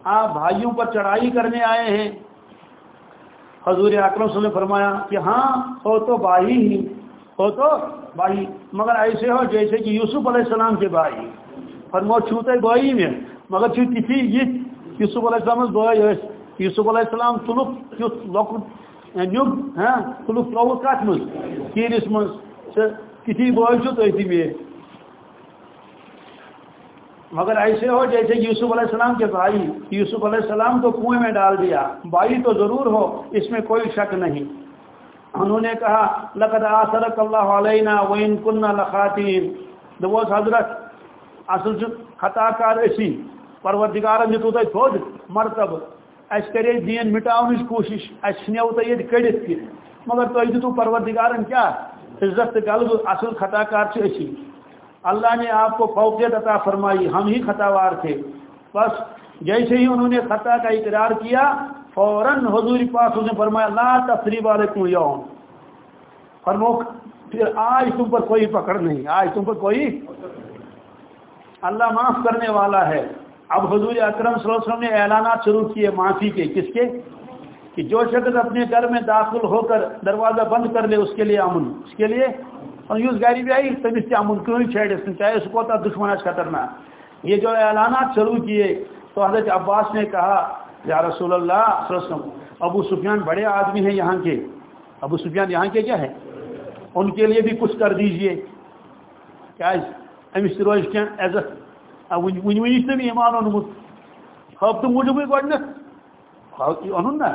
آپ بھائیوں پر چڑھائی کرنے آئے ہیں۔ حضور اکرم صلی اللہ علیہ وسلم نے فرمایا کہ ہاں ہو تو بھائی ہی ہو تو بھائی، مگر ایسے ہو جیسے کہ یوسف علیہ السلام کے بھائی۔ فرمو چھوتے گوئی میں، مگر چھوٹی تھی یہ یوسف علیہ السلام گوئی یوسف علیہ السلام تلک تیت لکٹ نیگ ہاں تلک تروت کت مز کیرس مز کسی بوجھ تو اسی میں مگر ایسے ہو جیسے یوسف علیہ السلام کے بھائی، یوسف علیہ السلام کو کنویں میں ڈال دیا۔ بھائی تو ضرور ہو، اس میں کوئی شک نہیں۔ انہوں نے کہا، لقد آسرک اللہ علینا وین کن لخاتین دوس حضرت، اصل خطا کار اسی پروردگار دتو تھی تھوڑ مرتب اس کرے دین مٹاؤن کوشش اس نیو تو یہ کڑت تھی مگر تھی دتو پروردگارن کیا؟ عزت غلب اصل خطا کار اسی اللہ نے آپ کو فوقیت عطا فرمائی، ہم ہی خطاوار تھے۔ بس جیسے ہی انہوں نے خطا کا اقرار کیا فوراً حضور پاس نے فرمایا، لا تفریب علیکم یوم۔ فرمو پھر آج تم پر کوئی پکڑ نہیں، آج تم پر کوئی اللہ معاف کرنے والا ہے۔ اب حضور اکرم صلی اللہ علیہ وسلم نے اعلانات شروع کیے معافی کے، کس کے؟ کہ جو شخص اپنے گھر میں داخل ہو کر دروازہ بند کر لے، اس کے لیے امن، اس کے لیے یس گھر بھی آئی تمس تہ امن کہیں چھیڑس چاہے سہ کوتا دشمن آس خطرناک یہ جو اعلانات شروع کیے، تو حضرت عباس نے کہا یا رسول اللہ وسلم، ابو سفیان بڑے آدمی ہیں یہاں کے۔ ابو سفیان یہاں کے کیا ہے؟ ان کے لیے بھی کچھ کر دیجیے۔ کیا امس روز کی عزت ون ونس نم ایمان اونمت خب تو موجود گۄڈنیتھ اونن نا۔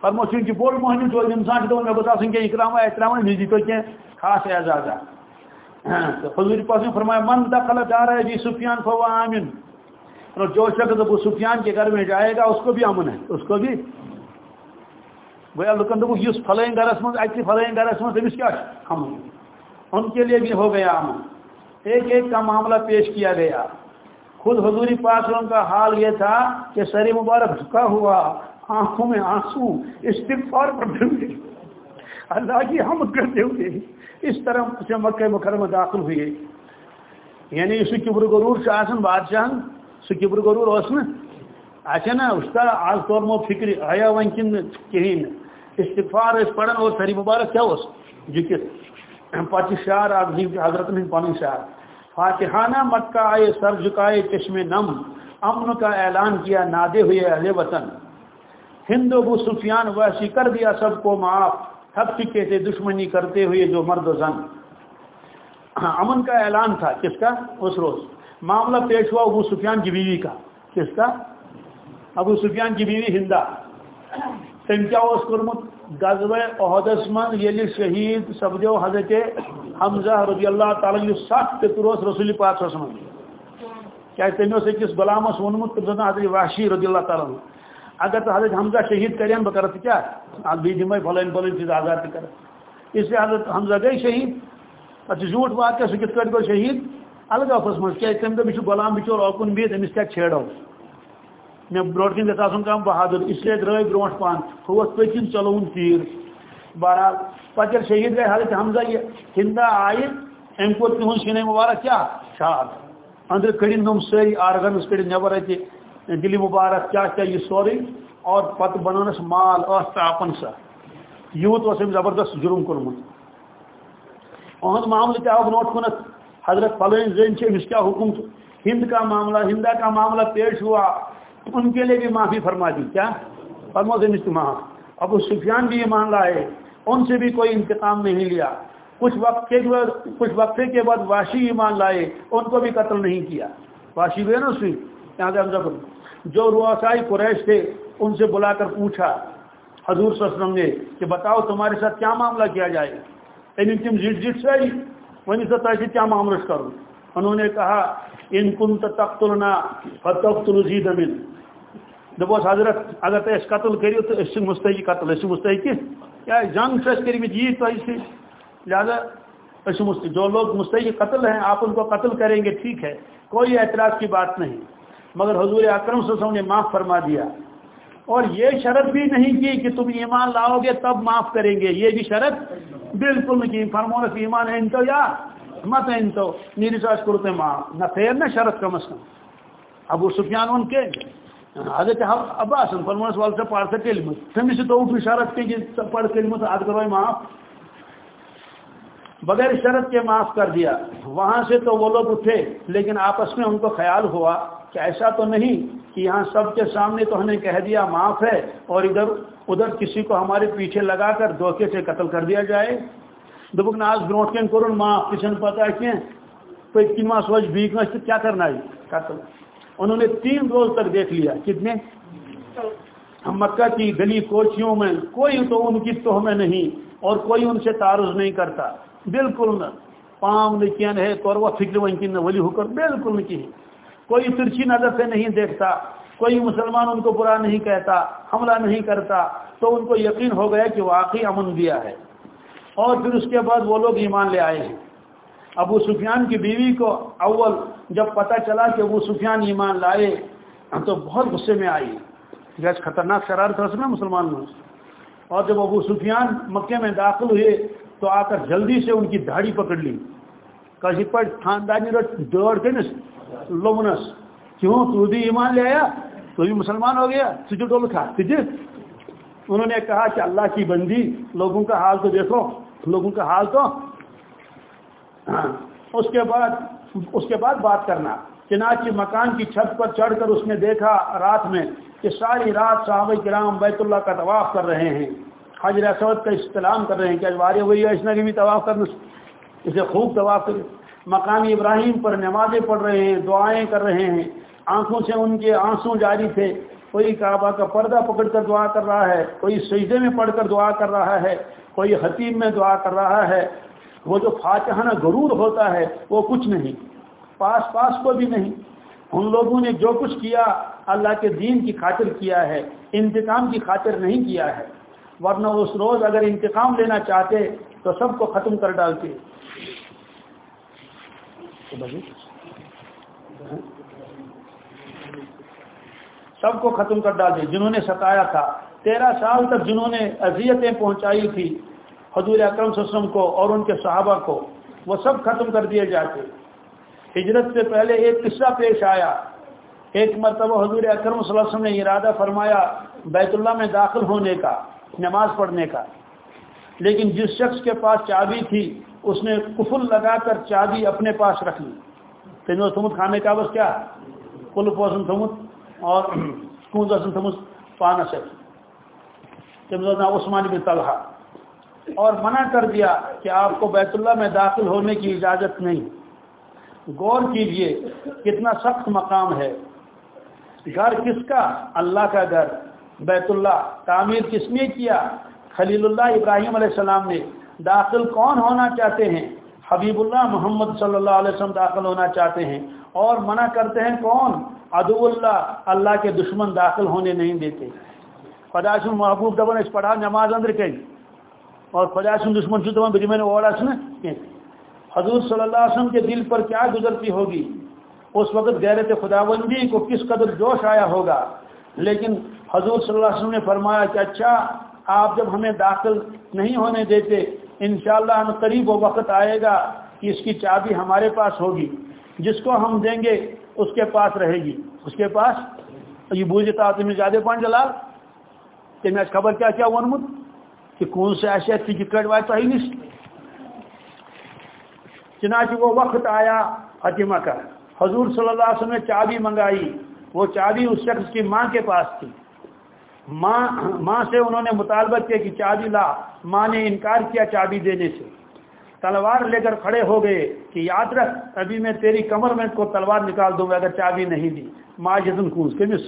فرمو چون کہ بوڑ مہنی جو انسان تو میں بتا سن کہ اکرام احترام نہیں دی تو خاص اعزاز ہے ہاں، حضور پاک نے فرمایا، من دخل دار ہے جی سفیان فهو امن اور جو شخص ابو سفیان کے گھر میں جائے گا اس کو بھی امن ہے۔ اس کو بھی۔ گویا لکن اس فلائیں گھرس من گھرس من تمس کیا امن ان کے لیے بھی ہو گیا امن۔ ایک ایک کا معاملہ پیش کیا گیا۔ خود حضور پاک کا حال یہ تھا کہ سری مبارک جھکا ہوا آنکھوں میں آنسو استغفار پر پھر اللہ کی حمد کرتے ہوئے اس طرح سے مکہ مکرمہ داخل ہوئے۔ یعنی اس کبر غرور آسن بادشاہ سہ کبر غرور اس نا اچھا نا اس کا آج طور مو فکر آیا ون کن کہین استغفار اس پڑھن اور سری مبارک کیا اس جکت پتہ شعر آپ حضرت نے پن شعر. فاتحانہ مکہ آئے، سر جھکائے چشم نم. امن کا اعلان کیا، نادے ہوئے اہل وطن. ہند ابو سفیان ویسی کر دیا سب کو معاف. تھک چکے تھے دشمنی کرتے ہوئے جو مرد و زن. امن کا اعلان تھا، کس کا؟ اس روز. معاملہ پیش ہوا ابو سفیان کی بیوی کا۔ کس کا؟ ابو سفیان کی بیوی ہندا تم کیا اس کورمت غزوہ عہدس من یل شہید سپدو حضرت حمزہ رضی اللہ تعالی سخت پتروس رسول پاک صلی اللہ علیہ وسلم۔ کیا تمہیں سے کس غلامس ونمت؟ حضرت وحشی رضی اللہ تعالی عنہ۔ اگر تو حضرت حمزہ شہید کریں بہ کر کیا؟ بھی دمے فلن فلن چیز آزاد کر اس لیے حضرت حمزہ گئی شہید۔ پتہ جھوٹ بات کیا سہ کت گو شہید۔ الگ آفس مز کیا تم دہ غلام بچور اوکن بہت امس کیا چھیڑو مے بروٹ کن گھا آن کم بہادر، اس لیے درائے بروٹ پان۔ ہوت پکن چلون تیر۔ بہرحال پتہ شہید گئے، حضرت حمزہ، یہ ہندا آئے ام کور تہذ شنے مبارک، کیا؟ شاد۔ اندر کڑین نم ساری آرگنس کڑین نبر اتہ دلی مبارک، کیا کیا یہ سوری؟ اور پتہ بنانس مال اپن سا۔ یوت اس زبردست جرم کورمت اہد معاملہ تہ آو نوٹ کنت۔ حضرت فلین زین امس کیا حکم ہند کا معاملہ، ہندا کا معاملہ پیش ہوا۔ ان کے لیے بھی معافی فرما دی، کیا؟ فرمو سے معاف ابو سفیان بھی یہ مان لائے، ان سے بھی کوئی انتقام نہیں لیا۔ کچھ وقت کے بعد، کچھ وقفے کے بعد واشی ایمان لائے، ان کو بھی قتل نہیں کیا۔ واشی ہوئے نا اسی یہاں سے ہم جو روسائی قریش تھے، ان سے بلا کر پوچھا۔ حضور صلی اللہ علیہ وسلم نے کہ بتاؤ تمہارے ساتھ کیا معاملہ کیا جائے؟ یعنی تم جٹ جٹ سے ونی سا تھی کیا معاملہ کروں انہوں نے کہا، ان کن تختلنا فتختل زید امن دپوس حضرت اگر تھی قتل کرو تو اس مستحقی قتل، اس مستحقی کیا جنگ سے کرمت یہ تھی لہذا اس جو لوگ مستحقی قتل ہیں، آپ ان کو قتل کریں گے، ٹھیک ہے، کوئی اعتراض کی بات نہیں۔ مگر حضور اکرم صلی اللہ علیہ وسلم نے معاف فرما دیا۔ اور یہ شرط بھی نہیں کی کہ تم ایمان لاؤ گے تب معاف کریں گے۔ یہ بھی شرط بالکل نہیں کی۔ فرمونس ایمان ہے تو یا مت ہے تو میری ساس کرتے معاف نہ پھر نہ شرط کم از کم۔ ابو سفیان ان کے، حضرت عباس فرمونس وال سے پڑھ سکے تمہیں سے تو اٹھ شرط کے پڑھ کلمت آج کرو معاف بغیر شرط کے معاف کر دیا۔ وہاں سے تو وہ لوگ اٹھے، لیکن آپس میں ان کو خیال ہوا کہ ایسا تو نہیں۔ کہ یہاں سب کے سامنے تو ہم نے کہہ دیا معاف ہے اور ادھر ادھر کسی کو ہمارے پیچھے لگا کر دھوکے سے قتل کر دیا جائے۔ دبک نا برو کن کورن معاف یہ پتہ کی پت کن ما سوچ بیک تو کیا کرنا ہے؟ قتل۔ انہوں نے تین روز تک دیکھ لیا۔ کتنے؟ مکہ کی گلی کوچیوں میں کوئی تو ان کی توہ میں نہیں اور کوئی ان سے تعارض نہیں کرتا۔ بالکل نہ۔ پام نکین ہے تو وہ فکر ون ولی حکم بالکل نہیں کوئی ترچی نظر سے نہیں دیکھتا، کوئی مسلمان ان کو برا نہیں کہتا، حملہ نہیں کرتا، تو ان کو یقین ہو گیا کہ واقعی امن دیا ہے۔ اور پھر اس کے بعد وہ لوگ ایمان لے آئے۔ ہیں ابو سفیان کی بیوی کو اول جب پتہ چلا کہ ابو سفیان ایمان لائے، تو بہت غصے میں آئی۔ جیسے خطرناک شرارت رس نا مسلمان میں۔ اور جب ابو سفیان مکے میں داخل ہوئے، تو آ کر جلدی سے ان کی داڑھی پکڑ لی۔ کسی پر خاندانی دوڑ کے لومنس کیوں؟ تو بھی ایمان لے آیا، تو بھی مسلمان ہو گیا تجھے ڈول کھا تجھے انہوں نے کہا کہ اللہ کی بندی، لوگوں کا حال تو دیکھو، لوگوں کا حال تو۔ اس کے بعد، اس کے بعد بات کرنا چنانچہ مکان کی چھت پر چڑھ کر اس نے دیکھا رات میں کہ ساری رات صحابہ کرام بیت اللہ کا طواف کر رہے ہیں۔ حجر اسود کا استعلام کر رہے ہیں، کہ اجوار وہی اس نے بھی طواف کرنا اسے خوب طواف کر مقامی ابراہیم پر نمازیں پڑھ رہے ہیں، دعائیں کر رہے ہیں۔ آنکھوں سے ان کے آنسوں جاری تھے۔ کوئی کعبہ کا پردہ پکڑ کر دعا کر رہا ہے، کوئی سجدے میں پڑھ کر دعا کر رہا ہے، کوئی حتیم میں دعا کر رہا ہے۔ وہ جو فاتحانہ غرور ہوتا ہے، وہ کچھ نہیں، پاس پاس کو بھی نہیں۔ ان لوگوں نے جو کچھ کیا، اللہ کے دین کی خاطر کیا ہے، انتقام کی خاطر نہیں کیا ہے۔ ورنہ اس روز اگر انتقام لینا چاہتے، تو سب کو ختم کر ڈالتے۔ سب کو ختم کر ڈال جنہوں نے ستایا تھا۔ تیرہ سال تک جنہوں نے اذیتیں پہنچائی تھی حضور اکرم وسلم کو اور ان کے صحابہ کو، وہ سب ختم کر دیے جاتے۔ ہجرت سے پہلے ایک قصہ پیش آیا۔ ایک مرتبہ حضور اکرم صلی اللہ علیہ وسلم نے ارادہ فرمایا بیت اللہ میں داخل ہونے کا، نماز پڑھنے کا۔ لیکن جس شخص کے پاس چابی تھی اس نے کفل لگا کر چابی اپنے پاس رکھ لی۔ تینوں تھمت کھانے کا بس کیا۔ کل پوسن تھمت اور کون تھمت پانس عثمان بن طلحہ۔ اور منع کر دیا کہ آپ کو بیت اللہ میں داخل ہونے کی اجازت نہیں۔ غور کیجیے کتنا سخت مقام ہے۔ گھر کس کا؟ اللہ کا گھر۔ بیت اللہ تعمیر کس نے کیا؟ خلیل اللہ ابراہیم علیہ السلام نے۔ داخل کون ہونا چاہتے ہیں؟ حبیب اللہ محمد صلی اللہ علیہ وسلم داخل ہونا چاہتے ہیں۔ اور منع کرتے ہیں کون؟ ادو اللہ اللہ کے دشمن داخل ہونے نہیں دیتے۔ خداش محبوب دبن اس پڑھا، نماز اندر کہیں اور خدا سن دشمن سے تو میں نے اوڑا سنا حضور صلی اللہ علیہ وسلم کے دل پر کیا گزرتی ہوگی؟ اس وقت غیرت خداوندی کو کس قدر جوش آیا ہوگا؟ لیکن حضور صلی اللہ علیہ وسلم نے فرمایا کہ اچھا آپ جب ہمیں داخل نہیں ہونے دیتے انشاءاللہ ہم قریب وہ وقت آئے گا کہ اس کی چابی ہمارے پاس ہوگی، جس کو ہم دیں گے اس کے پاس رہے گی۔ اس کے پاس؟ یہ بوجھتا تمہیں زیادہ پان جلال، کہ میں خبر کیا کیا ونمت کہ کون سے ایسے تھی کہ کٹ وائے تو ہی نہیں۔ چنانچہ وہ وقت آیا حتیمہ کا۔ حضور صلی اللہ علیہ وسلم نے چابی منگائی۔ وہ چابی اس شخص کی ماں کے پاس تھی۔ ماں ماں سے انہوں نے مطالبہ کیا کہ چابی لا۔ ماں نے انکار کیا چابی دینے سے۔ تلوار لے کر کھڑے ہو گئے کہ یاد رکھ، ابھی میں تیری کمر میں کو تلوار نکال دوں گا اگر چابی نہیں دی۔ ماں جتن کونس کے مس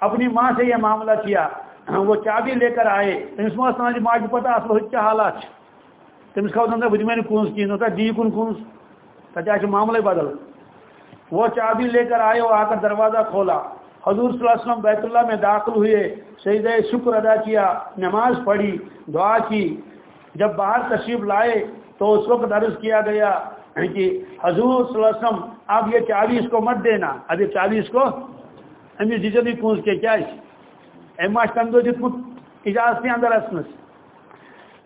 اپنی ماں سے یہ معاملہ کیا۔ وہ چابی لے کر آئے۔ تمس ما سمجھ ماج جی پتہ اصل ہچ حالات۔ تمس کھو دندا بج میں کونس کی؟ نو دی کن کونس؟ تجا معاملہ بدل۔ وہ چابی لے کر آئے اور آ کر دروازہ کھولا۔ حضور صلی اللہ علیہ وسلم بیت اللہ میں داخل ہوئے، سجدہ شکر ادا کیا، نماز پڑھی، دعا کی۔ جب باہر تشریف لائے تو اس وقت عرض کیا گیا کہ حضور صلی اللہ علیہ وسلم آپ یہ چابی اس کو مت دینا۔ اب یہ چابی اس کو امی جیجے بھی پونچھ کے کیا اما تنگو دیکھت جی اجازت اندر اسنس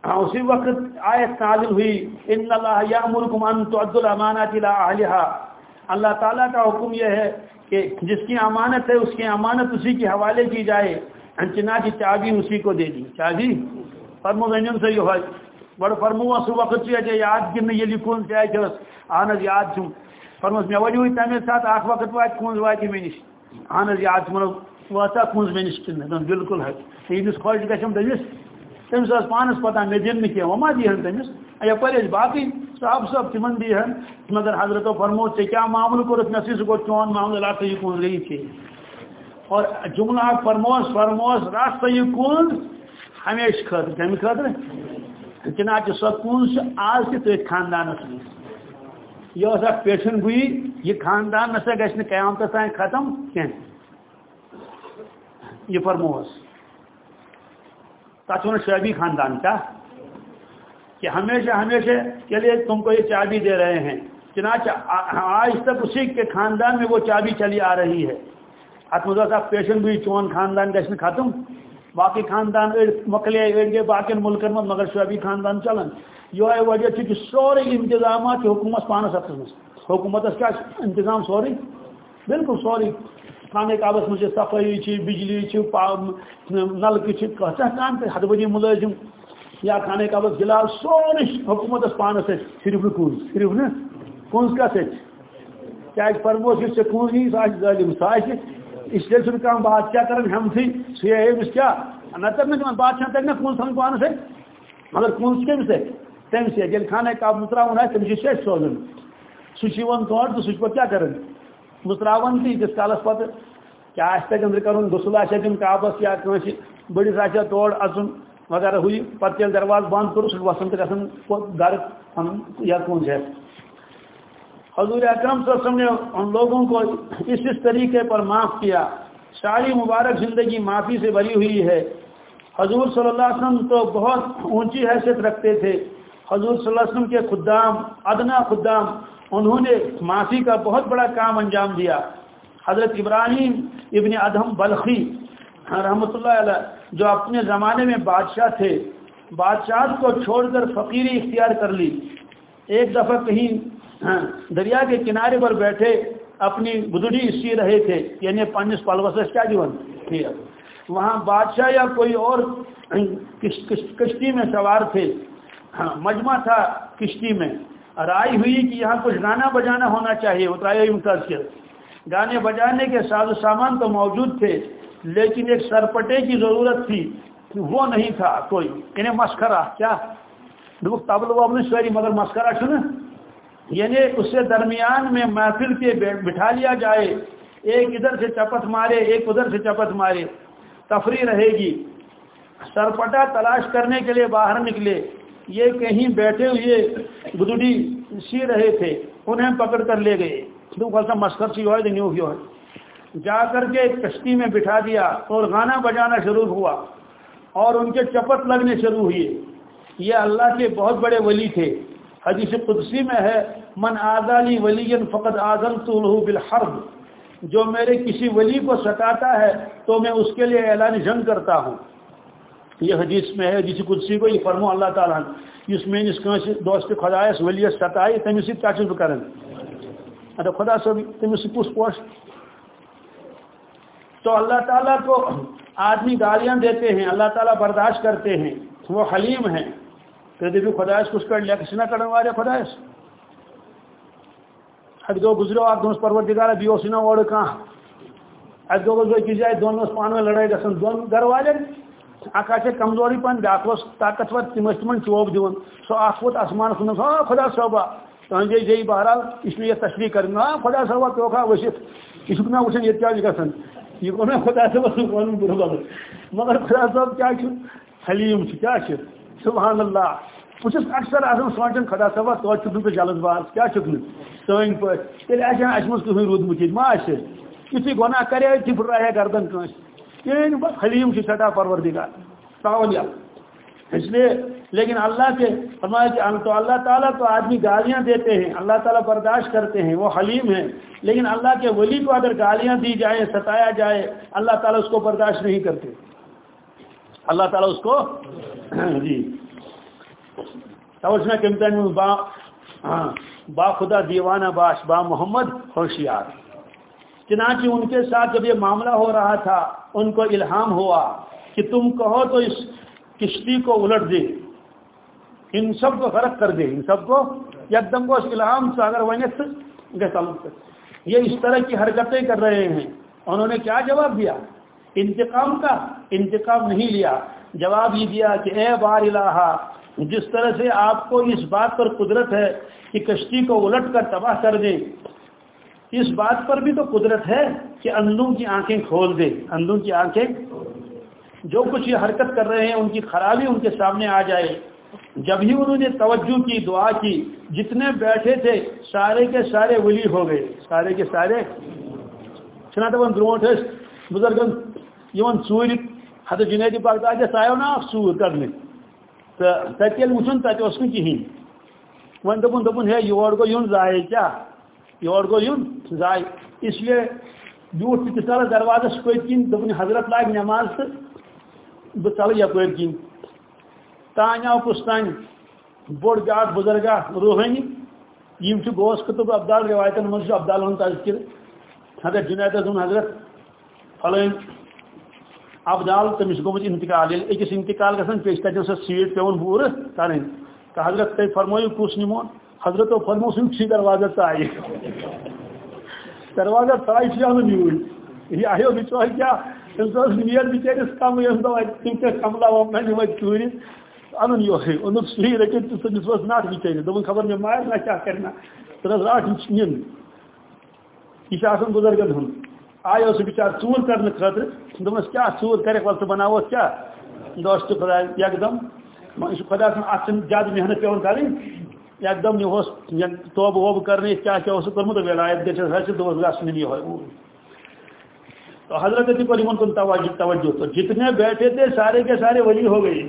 ہاں، اسی وقت آیت نازل ہوئی، ان اللہ یامرکم ان تعدوا الامانات الى اهلها اللہ تعالیٰ کا حکم یہ ہے کہ جس کی امانت ہے، اس کی امانت اسی کے حوالے کی جائے۔ انچنا کی چابی اسی کو دے دی۔ چابی فرمو ونجن سے یہ بڑ جی فرمو اس وقت سے یاد گن یہ لکھون سے آئے اہن یاد چھم فرمو میں وجہ ہوئی تمہیں ساتھ، آخ وقت وات کون واتی میں نش اہن جی یاد چھم واتا کونز میں نش بالکل ہے یہ خوش گھم دس تمس پانس پتہ مے دن کی وما دہن تمس یپر باقی؟ صاف صاف تمن دہن مگر حضرت فرمو ٹھیک کیا معاملہ کورت مے سو گو چون معاملہ لا یہ کون رہی تھی۔ اور جملہ فرموس فرموس راستہ یہ کون ہمیشہ خاطر کم خاطر چنانچہ سو کون آج تھی تھی خاندانس مز یہ اس پیشن گوئی، یہ خاندان نسا گھن قیامت تین ختم کی یہ فرموس تک شعبی خاندان کا، کہ ہمیشہ ہمیشہ چلیے تم کو یہ چابی دے رہے ہیں۔ چنانچہ آج تک اسی کے خاندان میں وہ چابی چلی آ رہی ہے۔ اتمزا صاحب، پیشن بھی چون خاندان گھن ختم باقی خاندان مکلے اڑ گئے باقی ملکن من مگر شعبی خاندان چلان یہ وجہ کہ سورے انتظامات حکومت پانس ہفتس حکومت کیا انتظام سوری؟ بالکل سوری۔ خانے کعبس مجھے صفائی بجلی نلکہ کتہ کان پہ حد بدی ملازم یا خانے کعبس گلال سورے حکومت پانس سے صرف کن صرف نا کنز کا کیا فرموس سے کن ہی سا ظالم سا اس لیے سن چھو کم بادشاہ کرن ہم تھی سی ہے امس کیا نتر نا بادشاہ تک نا کن سن پانس ہے مگر کن کم سے تم سے یل خانہ کعب متراون آئے تم سے سوزن سہ تور تو سہ کیا کرن متراون تھی جس کالس پتہ؟ کیا آس تک کرن غسل آ دن کعبس یا کنس بڑس آ تور اچن وغیرہ ہوئی پتہ یل درواز بند کور سہ وسن تو گھن گھر پن یا کون سے حضور اکرم صلی اللہ علیہ وسلم نے ان لوگوں کو اس اس طریقے پر معاف کیا۔ ساری مبارک زندگی معافی سے بری ہوئی ہے۔ حضور صلی اللہ علیہ وسلم تو بہت اونچی حیثیت رکھتے تھے۔ حضور صلی اللہ علیہ وسلم کے خدام، ادنا خدام انہوں نے معافی کا بہت بڑا کام انجام دیا۔ حضرت ابراہیم ابن ادہم بلخی رحمۃ اللہ علیہ، جو اپنے زمانے میں بادشاہ تھے بادشاہ کو چھوڑ کر فقیری اختیار کر لی۔ ایک دفعہ کہیں ہاں، دریا کے کنارے پر بیٹھے اپنی گدڑی سی رہے تھے یعنی پنس پلوس کیا جیون وہاں بادشاہ یا کوئی اور کشتی میں سوار تھے۔ ہاں مجمع تھا کشتی میں۔ رائے ہوئی کہ یہاں کچھ گانا بجانا ہونا چاہیے اترائے متاثر گانے بجانے کے ساز و سامان تو موجود تھے، لیکن ایک سرپٹے کی ضرورت تھی، وہ نہیں تھا کوئی۔ یعنی انہیں مسکرا کیا؟ تبل وبل سوری مگر مسکرا چھ یعنی اس سے درمیان میں محفل کے بٹھا لیا جائے۔ ایک ادھر سے چپت مارے، ایک ادھر سے چپت مارے۔ تفریح رہے گی۔ سرپٹا تلاش کرنے کے لیے باہر نکلے۔ یہ کہیں بیٹھے ہوئے گدڑی سی رہے تھے، انہیں پکڑ کر لے گئے۔ مسکر سی ہوئے نیو ہوئے جا کر کے کشتی میں بٹھا دیا اور گانا بجانا شروع ہوا اور ان کے چپت لگنے شروع ہوئے۔ یہ اللہ کے بہت بڑے ولی تھے۔ حدیث قدسی میں ہے، من آزالی ولی فقط آزم تو بالحرب جو میرے کسی ولی کو ستاتا ہے تو میں اس کے لیے اعلان جنگ کرتا ہوں۔ یہ حدیث میں ہے جس قدسی کو یہ فرمو اللہ تعالیٰ اس میس کنس دوست خدایس ولیس ستائے تمس سب کیا بہ کر اچھا خدا صاحب تمس پوس پوش تو اللہ تعالیٰ کو آدمی گالیاں دیتے ہیں، اللہ تعالیٰ برداشت کرتے ہیں۔ وہ حلیم ہیں۔ تو دیکھو خدایس کچھ کر لیا، کسی نہ کرنے والے خدایس اتھ گو گزرو آپ دونس پروردگار بیوس نا اوڑ کھانا اتھ گو گزرو کی جائے دون پانوے لڑائی گھن دون گھر والے۔ اکھ آ کمزوری پہن بیاکھ طاقتور تم تم چوب دون سو اخ ووت آسمان سن ہاں خدا صوبہ تہذی جی جی بہرحال یہ یہ تشریح کر ہاں خدا صوبہ توکھا ورتھ یہ نا وچن یہ کیا گھن یہ گو نا خدا صوبہ ون بربل مگر خدا صوب کیا حلیم کیا سبحان اللہ. بہت اکثر آسان سوچان خدا صوبہ توتہ تو جلد باز. کیا سن پہ. تیل آس مز کہیں رودمت ما یتھی گناہ کرے تھی پھٹرائے گردن کنس یہ حلیم کی سٹا پروردگار تاولیا اس لیے، لیکن اللہ کے فرمایا کہ تو اللہ تعالیٰ تو آدمی گالیاں دیتے ہیں، اللہ تعالیٰ برداشت کرتے ہیں، وہ حلیم ہیں۔ لیکن اللہ کے ولی کو اگر گالیاں دی جائیں، ستایا جائے، اللہ تعالیٰ اس کو برداشت نہیں کرتے۔ اللہ تعالیٰ اس کو جی۔ توجہ کمتن با ہاں با خدا دیوانہ باش، با محمد ہوشیار چنانچہ ان کے ساتھ جب یہ معاملہ ہو رہا تھا، ان کو الہام ہوا کہ تم کہو تو اس کشتی کو الٹ دے۔ ان سب کو غرق کر دے۔ ان سب کو یک دم کو اس الہام سے اگر یہ اس طرح کی حرکتیں کر رہے ہیں۔ انہوں نے کیا جواب دیا؟ انتقام کا انتقام نہیں لیا۔ جواب یہ دیا کہ اے بار الہ جس طرح سے آپ کو اس بات پر قدرت ہے کہ کشتی کو الٹ کر تباہ کر دیں اس بات پر بھی تو قدرت ہے کہ اندوں کی آنکھیں کھول دے۔ اندوں کی آنکھیں جو کچھ یہ حرکت کر رہے ہیں، ان کی خرابی ان کے سامنے آ جائے۔ جب ہی انہوں نے توجہ کی، دعا کی، جتنے بیٹھے تھے، سارے کے سارے ولی ہو گئے۔ سارے کے سارے۔ چھنا دپان بروٹ بزرگن یہ ژور حضرت جنید بغداد آو نا ژور کرنے۔ تو تتہ وچن تتہ اس کہین ون دپن دپن ہے یور گو یون زائے کیا۔ یور گو یون زائے اس لیے بیوٹ تیس دروازس پت کن دپن حضرت لاگ نماز تو بہ چل یپ کن تان آو کس تان بوڑ بیاکھ بزرگا روحانی، یم گوس قطب ابدال روایتن من ابدال ہند تذکر حضرت جنید دون حضرت فلن ابدال تمس گومت انتقال یل اکس انتقال گھن پیش تتن سیٹ پیون بور کریں حضرت تھی فرمائیو کس نمون۔ حضرت و فرمو سن چھ دروازہ تائی دروازہ تائی چھ ہم نیوئی یہ آئیو بچو کیا؟ تم نیت بچارس کم یم دو تم کے کملا ومنا نمت چوری ان یہ ان سی رکھت تو تمس وس نات بچارس دپن خبر میں مار نہ کیا کرنا۔ ترس راٹ نین یہ آسان بزرگن ہند آیا سہ بچار ژور کرنے خاطر۔ دس کیا ژور کرک ول ژٕ بناوت کیا؟ دس تو خدا، یکدم۔ یہ خدا سن ات زیادہ محنت پیون کریں یکدم یہ توب ووب کرنے کیا کیا اس کورمت ولایت گھس حاصل دس گھن یہ تو حضرت تھی پر کن توجہ توجہ تو جتنے بیٹھے تھے، سارے کے سارے ولی ہو گئے۔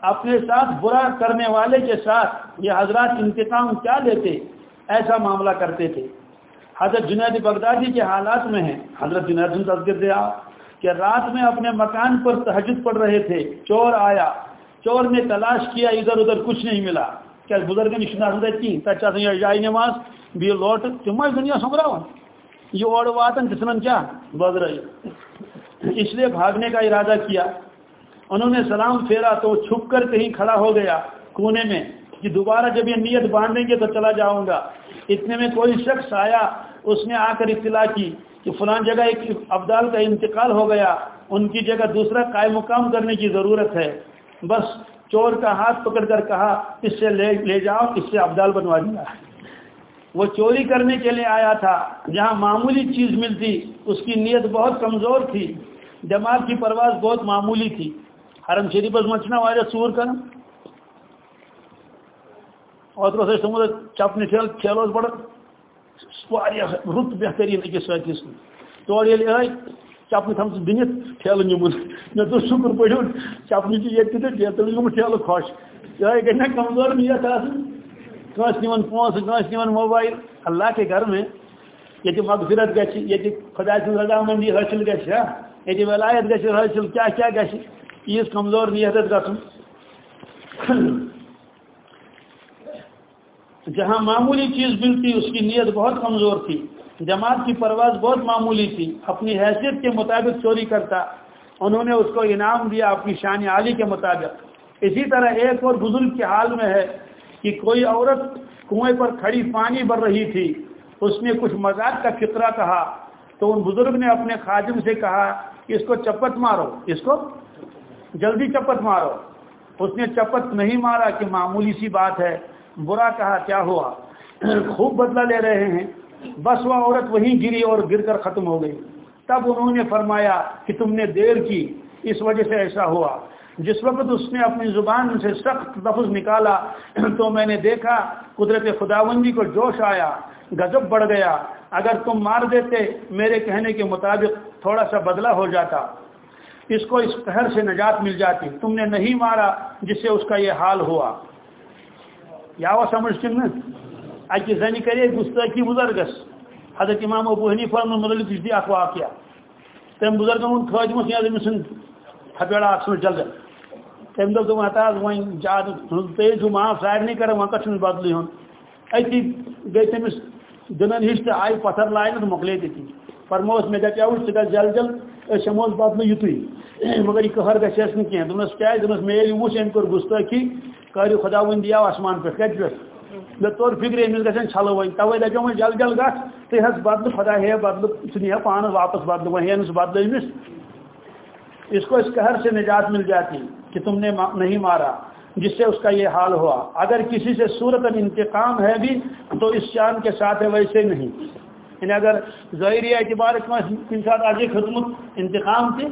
اپنے ساتھ برا کرنے والے کے ساتھ یہ حضرات انتقام کیا لیتے؟ ایسا معاملہ کرتے تھے۔ حضرت جنید بغدادی کے حالات میں ہیں۔ حضرت جنید تذکر دیا کہ رات میں اپنے مکان پر تحجد پڑ رہے تھے، چور آیا۔ چور نے تلاش کیا ادھر ادھر کچھ نہیں ملا۔ کیا بزرگ نے کی تچا جائے نماز بھی لوٹ، تم دنیا سمرا یہ اور واتن کسن کیا؟ بد رہی اس لیے بھاگنے کا ارادہ کیا۔ انہوں نے سلام پھیرا تو چھپ کر کہیں کھڑا ہو گیا کونے میں۔ کہ دوبارہ جب یہ نیت باندھیں گے تو چلا جاؤں گا۔ اتنے میں کوئی شخص آیا، اس نے آ کر اطلاع کی کہ فلان جگہ ایک ابدال کا انتقال ہو گیا۔ ان کی جگہ دوسرا قائم مقام کرنے کی ضرورت ہے۔ بس چور کا ہاتھ پکڑ کر کہا، اس سے لے لے جاؤ، اس سے ابدال بنوا دیا۔ وہ چوری کرنے کے لیے آیا تھا، جہاں معمولی چیز ملتی، اس کی نیت بہت کمزور تھی۔ جماعت کی پرواز بہت معمولی تھی۔ حرم شریف مچنا والا سور کر اوتر سمجھ چپنہ ٹھیل ٹھیل بڑا رت بہترین اکس ستس تور یل آئی چپن تھم دنت ٹھیل نمن مے تو شکر پڑو چپن یہ ٹھیل نم ٹھیل خوش یہ گئی نا کمزور نیت آس نمن پونس کانس نمن موبائل اللہ کے گھر میں یہ مغفرت گھر یہ خدا سن رضامندی حاصل گھر یہ ولایت گھر حاصل کیا کیا گھر یہ کمزور نیت گھن جہاں معمولی چیز ملتی اس کی نیت بہت کمزور تھی جماعت کی پرواز بہت معمولی تھی، اپنی حیثیت کے مطابق چوری کرتا، انہوں نے اس کو انعام دیا اپنی شان عالی کے مطابق۔ اسی طرح ایک اور بزرگ کے حال میں ہے کہ کوئی عورت کنویں پر کھڑی پانی بھر رہی تھی، اس نے کچھ مزاق کا فطرہ کہا۔ تو ان بزرگ نے اپنے خادم سے کہا کہ اس کو چپت مارو، اس کو جلدی چپت مارو۔ اس نے چپت نہیں مارا کہ معمولی سی بات ہے، برا کہا، کیا ہوا؟ خوب بدلہ لے رہے ہیں۔ بس وہ عورت وہیں گری اور گر کر ختم ہو گئی۔ تب انہوں نے فرمایا کہ تم نے دیر کی، اس وجہ سے ایسا ہوا۔ جس وقت اس نے اپنی زبان سے سخت لفظ نکالا تو میں نے دیکھا قدرت خداوندی کو جوش آیا، گزب بڑھ گیا۔ اگر تم مار دیتے، میرے کہنے کے مطابق تھوڑا سا بدلہ ہو جاتا۔ اس کو اس قہر سے نجات مل جاتی۔ تم نے نہیں مارا، جس سے اس کا یہ حال ہوا۔ یا سمجھ کن اکہ زنی کرے گستاخی بزرگس حضرت امام ابو حنیفہ متعلق دی اخ واقعہ تم بزرگن ہند خادمس یا تم سن تھپیڑا اکثر جلد. تم دو تم ہتا وین زیادہ تیز ہو معاف سارے کر وہاں کچھ بدلی ہوں اتی گئی تمس دنن ہش تو آئی پتھر لائن مکلے تھی. فرموس میں دپیاو ژٕ گژھ جل جل أسۍ ہٮ۪موس بدلہٕ یُتُے مگر یہِ کٔہر گژھِ اَسہِ نہٕ کینٛہہ دوٚپنَس کیٛازِ دوٚپنَس مےٚ ییٚلہِ وٕچھ أمۍ کٔر گُستٲخی کر خدا ون دیا آسمان پہ کت پہ مے تور فکر امس گھن چھل ون توے دپو وۄنۍ جل جل گھ تھی حس بدل خدا ہے بدل ثہ نی پانس واپس بدل وہ ہے بدل امس اس کو اس قہر سے نجات مل جاتی کہ تم نے نہیں مارا. جی جس سے اس کا یہ حال ہوا اگر کسی سے صورت انتقام ہے بھی تو اس شان کے ساتھ ہے ویسے نہیں یعنی اگر ظاہری اعتبار کن ساتھ آگے خدمت انتقام تھی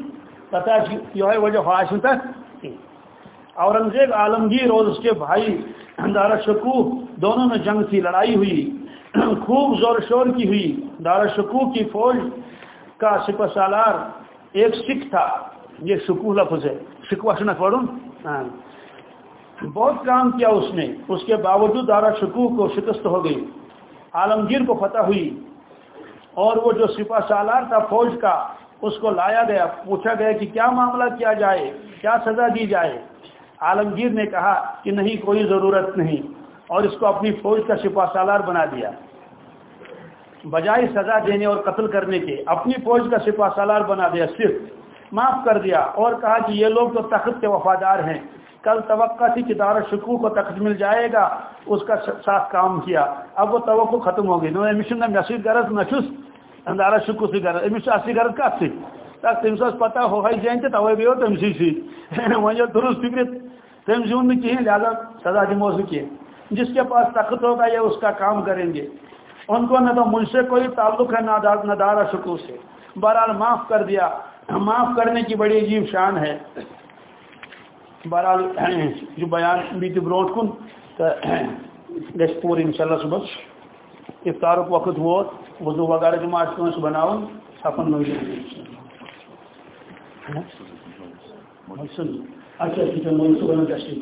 پتہ یہ وجہ خواہش تک اورنگزیب عالمگیر اور اس کے بھائی دارا شکو، دونوں میں جنگ تھی، لڑائی ہوئی۔ خوب زور شور کی ہوئی۔ دارا شکو کی فوج کا سپہ سالار ایک سکھ تھا۔ یہ شکو لفظ ہے۔ شکوا شنک پڑھوں؟ بہت کام کیا اس نے۔ اس کے باوجود دارا شکو کو شکست ہو گئی۔ عالمگیر کو فتح ہوئی۔ اور وہ جو سپا سالار تھا فوج کا، اس کو لایا گیا، پوچھا گیا کہ کیا معاملہ کیا جائے؟ کیا سزا دی جائے؟ عالمگیر نے کہا کہ نہیں، کوئی ضرورت نہیں۔ اور اس کو اپنی فوج کا سپا سالار بنا دیا۔ بجائے سزا دینے اور قتل کرنے کے، اپنی فوج کا سپا سالار بنا دیا، صرف معاف کر دیا۔ اور کہا کہ یہ لوگ تو تخت کے وفادار ہیں۔ کل توقع تھی کہ دار شکو کو تخت مل جائے گا۔ اس کا ساتھ کام کیا۔ اب وہ توقع ختم ہو گئی۔ نو نہ مسیح غرض نہ چھس دارا شکو سی غرض امس اصلی غرض کت سی تک تمس پتہ ہو جائیں توے گئی تم سی سی۔ درست فکر تم زون نہیں کہیں لہٰذا سزا دمو سے جس کے پاس تخت ہوگا، یہ اس کا کام کریں گے۔ ان کو نہ تو مجھ سے کوئی تعلق ہے، نہ دارا شکو سے۔ بہرحال معاف کر دیا۔ معاف کرنے کی بڑی عجیب شان ہے۔ بہرحال جو بیان بھی بروٹ کن گھس پور ان شاء اللہ صبح۔ افطار وقت ووت وضو وغیرہ جماعت کنس بناؤ سپن لوگ ake fitan wani su wani gashi